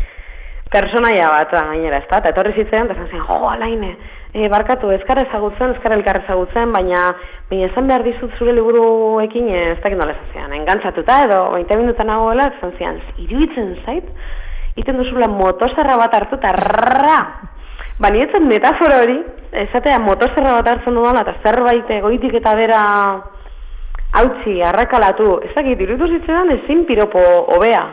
personaia bat gainera ez da, eta etorri zitzen, eta zan jo, alaine, e, barkatu, ezkar ezagutzen, ezkar elkar ezagutzen, baina baina esan behar dizut zure liburuekin ez dakit nola esan engantzatuta edo, baita minutan nagoela, esan zian, iruditzen zait, iten duzula motosarra bat hartu eta rrrra! Bani etzen metafora hori, esatea motosarra bat hartzen dudan, eta zerbait egoitik eta bera hautsi, arrakalatu, ez dakit, iruditu zitzen ezin piropo hobea,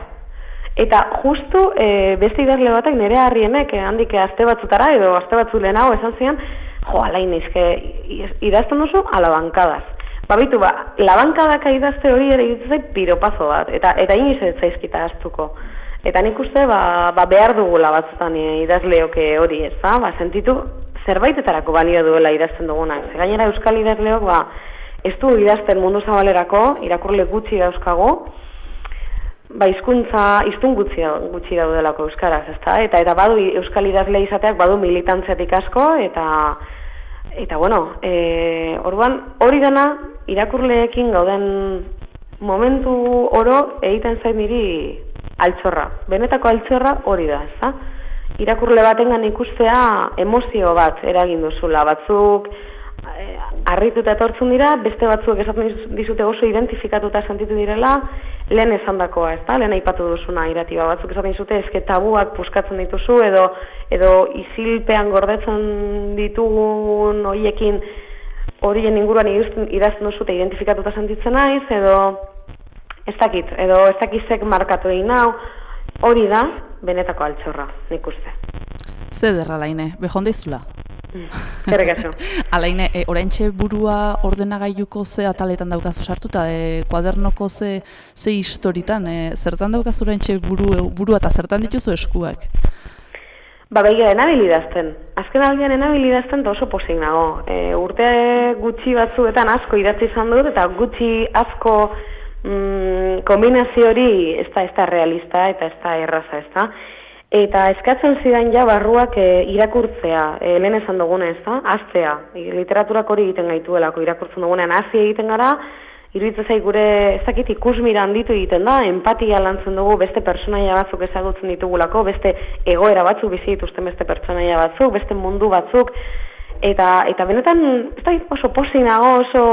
Eta justu e, beste idazle batek nire harrienek e, handik aste batzutara edo aste batzu lehenago esan zian, jo, alain izke, idazten duzu alabankadaz. Ba, bitu, ba, labankadaka idazte hori ere idutzai piropazo bat, eta eta iniz ez zaizkita aztuko. Eta nik uste, ba, ba behar dugula batzutan idazleok hori ez, ba, ba, sentitu zerbaitetarako balio duela idazten dugunak. Gainera euskal idazleok, ba, ez du idazten mundu zabalerako, irakurle gutxi dauzkago, ba hizkuntza hiztun gutxi gutxi daudelako euskaraz, ezta? Eta eta badu euskal idazle izateak badu militantziatik asko eta eta bueno, e, orduan hori dena irakurleekin gauden momentu oro egiten zain niri altxorra. Benetako altxorra hori da, ezta? Irakurle batengan ikustea emozio bat eragin duzula, batzuk eh, harrituta etortzen dira, beste batzuk esaten dizute oso identifikatuta sentitu direla, lehen esandakoa, ez da? Lehen aipatu duzuna iratiba batzuk esaten dizute, ezke tabuak puskatzen dituzu, edo, edo izilpean gordetzen ditugun hoiekin horien inguruan idazten duzu eta identifikatuta sentitzen naiz, edo ez dakit, edo ez dakizek markatu egin hau, hori da, benetako altxorra, nik uste. Zer derra laine, behonde Alaine, e, oraintxe burua ordenagailuko ze ataletan daukazu sartuta, e, kuadernoko ze, ze historitan, e, zertan daukazu oraintxe buru, burua eta zertan dituzu eskuak? Ba, begira, enabilidazten. Azken aldean enabilidazten da oso posik nago. E, urte gutxi batzuetan asko idatzi izan dut, eta gutxi asko mm, kombinazio hori ez da, ez da realista eta ez da erraza, ez da. Eta eskatzen zidan ja barruak e, irakurtzea, e, lehen esan dugune ez da, aztea. E, literaturak hori egiten gaituelako. Irakurtzen dugunean, hazi egiten gara, iruditzen zait gure ez dakit ikusmira handitu egiten da, empatia lantzen dugu beste pertsonaia batzuk ezagutzen ditugulako, beste egoera batzuk bizi dituzten beste pertsonaia batzuk, beste mundu batzuk, eta eta benetan ez da oso posinago, oso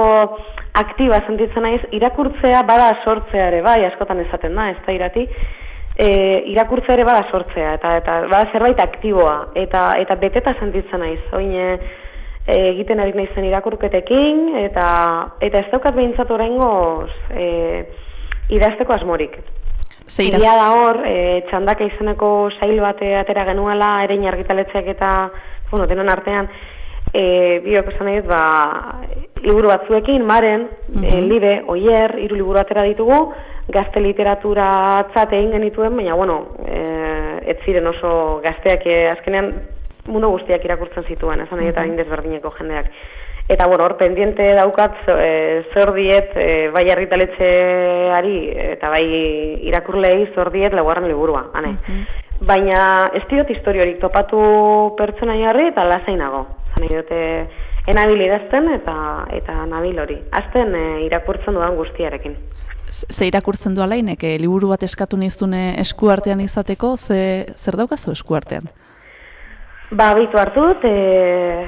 aktiba sentitzen naiz, irakurtzea bada sortzea ere, bai, askotan esaten da, ez da irati, e, irakurtza ere bada sortzea eta eta bada zerbait aktiboa eta eta beteta sentitzen naiz. Oin e, egiten ari naizen irakurketekin eta eta ez daukat beintzat oraingoz e, idazteko asmorik. Zeira da hor, e, txandaka izeneko sail bate atera genuela, erein argitaletxeak eta, bueno, denon artean, e, biok esan nahi ba, liburu batzuekin, maren, mm -hmm. libe, oier, hiru liburu atera ditugu, gazte literatura atzate egin genituen, baina, bueno, e, ez ziren oso gazteak, e, azkenean mundu guztiak irakurtzen zituen, esan nahi eta mm -hmm. jendeak. Eta, bueno, hor, pendiente daukat, e, zer diet, e, bai argitaletxeari, eta bai irakurlei, zer diet, laugarren liburua, ane. Mhm. Baina, ez diot historiorik topatu pertsona jarri eta lasainago nahi dute enabil idazten eta eta nabil hori. Azten e, irakurtzen dudan guztiarekin. Ze irakurtzen du alainek, e, liburu bat eskatu nizune eskuartean izateko, ze, zer daukazu eskuartean? Ba, bitu hartut, e,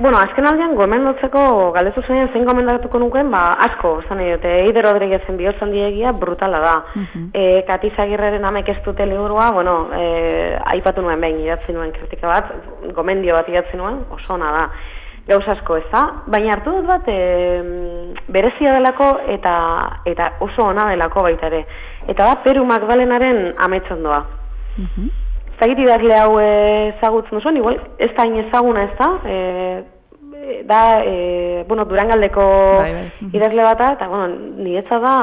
bueno, azken aldean gomendotzeko galdetu zenean zein gomendatuko nukeen, ba, asko, zan dute, Eider Rodriguezen bihotzan diegia brutala da. Uh -huh. e, Katiz Agirreren amek ez dute liburua, bueno, e, aipatu nuen behin idatzi nuen kritika bat, gomendio bat idatzi nuen, oso ona da. Gauz asko ez da, baina hartu dut bat e, berezia delako eta eta oso ona delako baita ere. Eta da Peru Magdalenaren ametsondoa. Uh -huh. Zagit idazle hau ezagutzen duzuen, igual ez da inezaguna ez da, e, da, e, bueno, durangaldeko bai, bai. idazle bata, eta, bueno, niretza da,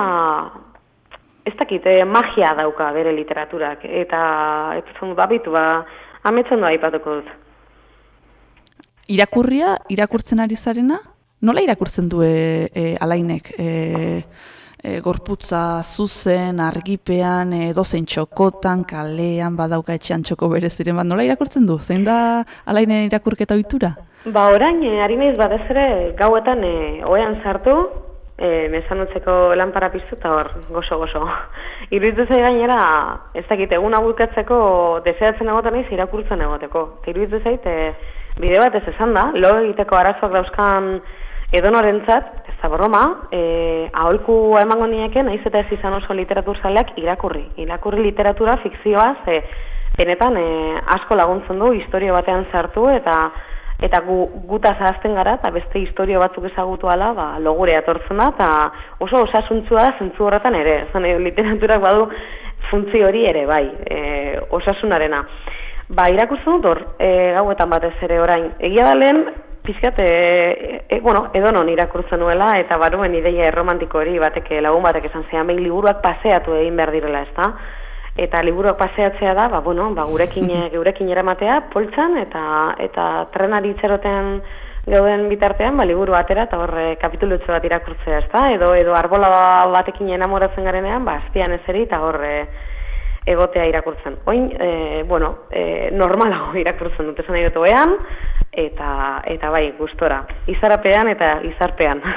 ez dakit, e, magia dauka bere literaturak, eta, ez zon babitu, ba, ametzen doa ipatuko dut. Irakurria, irakurtzen ari zarena? Nola irakurtzen du e, e, alainek? E, e, gorputza zuzen, argipean, e, dozein txokotan, kalean, badauka etxean txoko bereziren bat, nola irakurtzen du? Zein da alainen irakurketa ohitura? Ba, orain, e, ari nahiz batez ere, gauetan e, oean sartu, e, mesanotzeko lanpara piztu eta hor, gozo-gozo. Iruditu zei gainera, ez dakit, egun abukatzeko deseatzen egoten nahiz irakurtzen egoteko. Iruditu zait, e, bide bat ez esan da, lo egiteko arazoak dauzkan edonorentzat, ez da broma, e, aholku emango nieke, nahiz eta ez izan oso literatur zaleak irakurri. Irakurri literatura fikzioa, ze, benetan e, asko laguntzen du, historio batean sartu eta eta gu, guta zahazten gara, eta beste historio batzuk ezagutu ala, ba, logure atortzen da, eta oso osasuntzua da zentzu horretan ere, zan literaturak badu funtzi hori ere, bai, e, osasunarena. Ba, irakurtzen dut hor, e, gauetan batez ere orain, egia da lehen, pizkat, e, e, bueno, edo non irakurtzen nuela, eta baruen ideia erromantiko hori, bateke lagun batek esan zean, behin liburuak paseatu egin behar direla, ez da? eta liburuak paseatzea da, ba, bueno, ba, gurekin, gurekin eramatea, poltsan, eta, eta trenari itxeroten gauden bitartean, ba, liburu batera, eta horre kapitulutze bat irakurtzea, ez da? Edo, edo arbola batekin enamoratzen garenean, ba, azpian ezeri, eta horre egotea irakurtzen. Oin, e, bueno, e, normalago irakurtzen dute zen dut ean, eta, eta bai, gustora. Izarapean eta izarpean.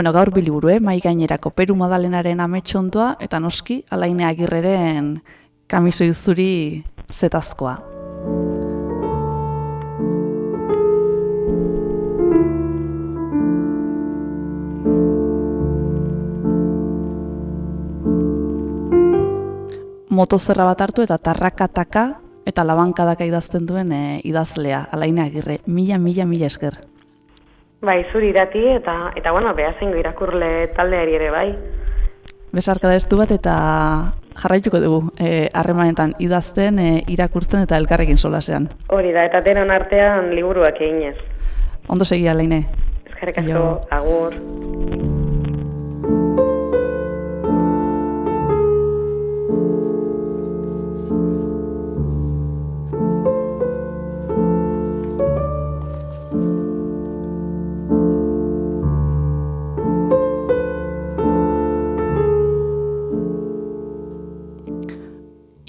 Bueno, gaur biliburu, eh? mai gainerako Peru Madalenaren ametsondoa eta noski alaine agirreren kamiso izuri zetazkoa. Motozerra bat hartu eta tarrakataka eta labankadaka idazten duen e, idazlea, alaine agirre, mila, mila, mila esker. Bai, zuri irati eta, eta bueno, beha zengo irakurle taldeari ere, bai. Besarka da bat eta jarraituko dugu, eh, harremanetan idazten, e, irakurtzen eta elkarrekin solasean. Hori da, eta denon artean liburuak eginez. Ondo segia, leine. Ezkarek asko, agur.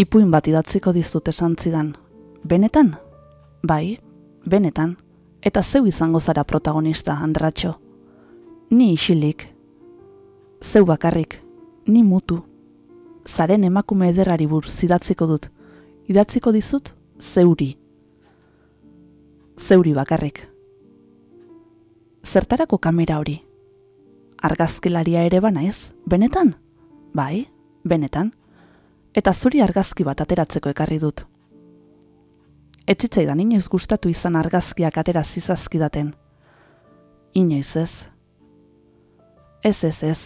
Ipuin bat idatziko dizut esan zidan. Benetan? Bai, benetan. Eta zeu izango zara protagonista, Andratxo. Ni isilik. Zeu bakarrik. Ni mutu. Zaren emakume ederrari buruz idatziko dut. Idatziko dizut, zeuri. Zeuri bakarrik. Zertarako kamera hori? Argazkilaria ere bana ez, benetan? Bai, benetan. Eta zuri argazki bat ateratzeko ekarri dut. Etzitzaidan inoiz gustatu izan argazkiak atera zizazkidaten. Inoiz ez. Ez ez ez.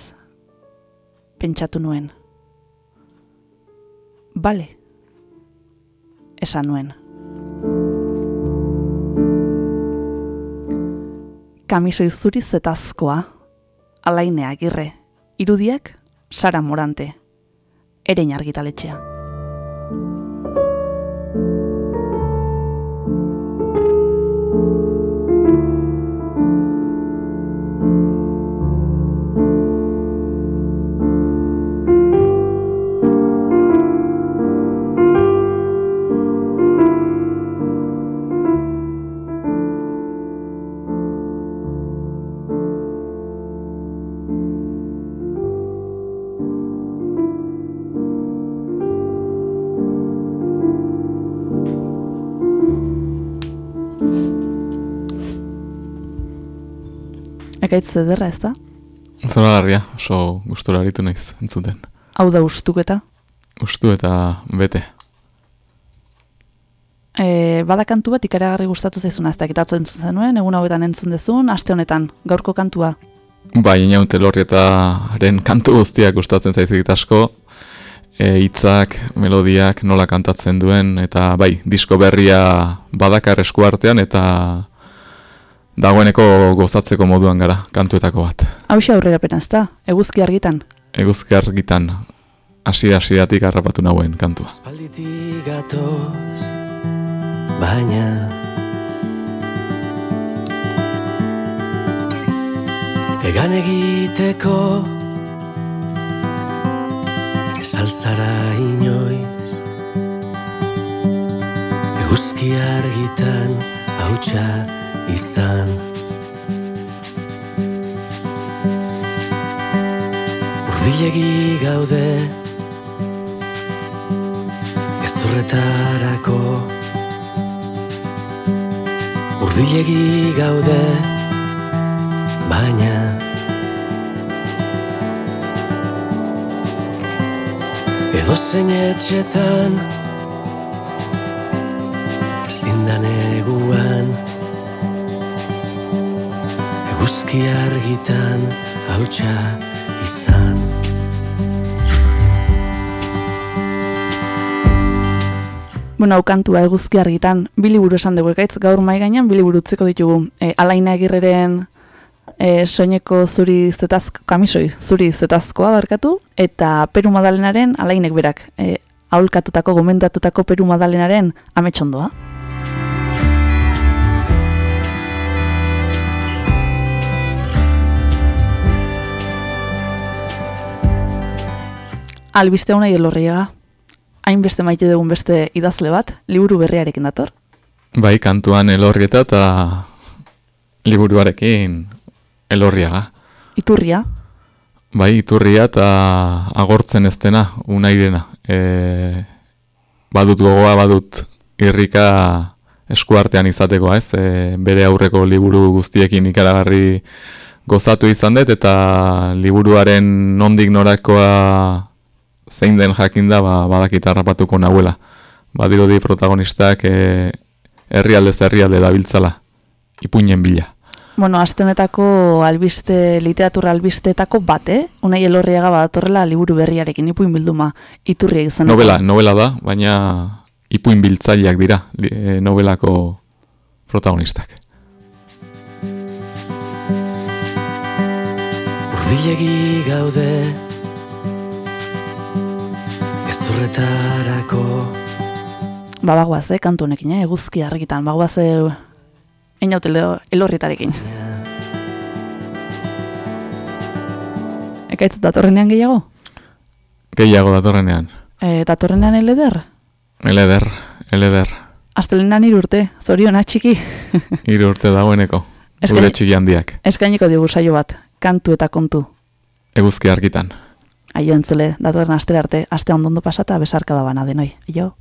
Pentsatu nuen. Bale. Esan nuen. Kamisoi zuri zetazkoa. Alaine agirre. Irudiak, Sara Morante. Erein argitaletxea. Ekaitz zederra ez da? Zora garria, oso gustora aritu naiz entzuten. Hau da ustuketa. Ustu eta bete. E, bada kantu bat ikaragarri gustatu zaizuna, ez da kitatzu entzun zenuen, egun hauetan entzun dezun, aste honetan, gaurko kantua. Bai, inaute lorrietaren kantu guztiak gustatzen zaizik asko, e, hitzak, melodiak, nola kantatzen duen, eta bai, disko berria badakar esku artean, eta dagoeneko gozatzeko moduan gara, kantuetako bat. Hau aurrera pena ez da, eguzki argitan. Eguzki argitan, hasi-hasiatik harrapatu nagoen kantua. Aspalditik gatoz, baina Egan egiteko Ezaltzara inoiz Eguzki argitan hautsa izan. Urbilegi gaude Ezurretarako Urbilegi gaude Baina Edo zein etxetan Zindan eguan Eguzki argitan hautsa izan Bueno, kantua eguzki argitan, biliburu esan dugu ekaitz, gaur mai gainean biliburu utziko ditugu. E, alaina egirreren e, soineko zuri zetazko, kamisoi, zuri zetazkoa barkatu, eta Peru Madalenaren alainek berak, e, aholkatutako, gomendatutako Peru Madalenaren ametsondoa. Albiste hona elorriaga. Hainbeste maite dugun beste idazle bat, liburu berriarekin dator. Bai, kantuan elorrieta eta liburuarekin elorriaga. Iturria, Bai, iturria eta agortzen ez dena, unairena. E, badut gogoa, badut irrika eskuartean izatekoa, ez? E, bere aurreko liburu guztiekin ikaragarri gozatu izan dut, eta liburuaren nondik norakoa zein den jakinda, ba, badakit harrapatuko nahuela. Badirudi protagonistak e, herrialdez herrialde dabiltzala, ipuinen bila. Bueno, aste honetako albiste, literatura albisteetako bat, eh? Unai elorriaga bat horrela liburu berriarekin, ipuin bilduma, iturria izan. Novela, novela da, baina ipuin biltzaileak dira e, novelako protagonistak. Urbilegi gaude Gezurretarako Ba, bagoaz, eh, kantu eh, eguzki harrikitan, bagoaz, eh, inaut elorrietarekin. Ekaitz, datorrenean gehiago? Gehiago datorrenean. E, datorrenean eleder? Eleder, eleder. Aztelenan irurte, zorion atxiki. irurte dagoeneko, Eskaini, gure txiki handiak. Eskainiko digu saio bat, kantu eta kontu. Eguzki argitan aio entzule, datorren aste arte, aste ondondo pasata, bezarka da bana denoi. Aio!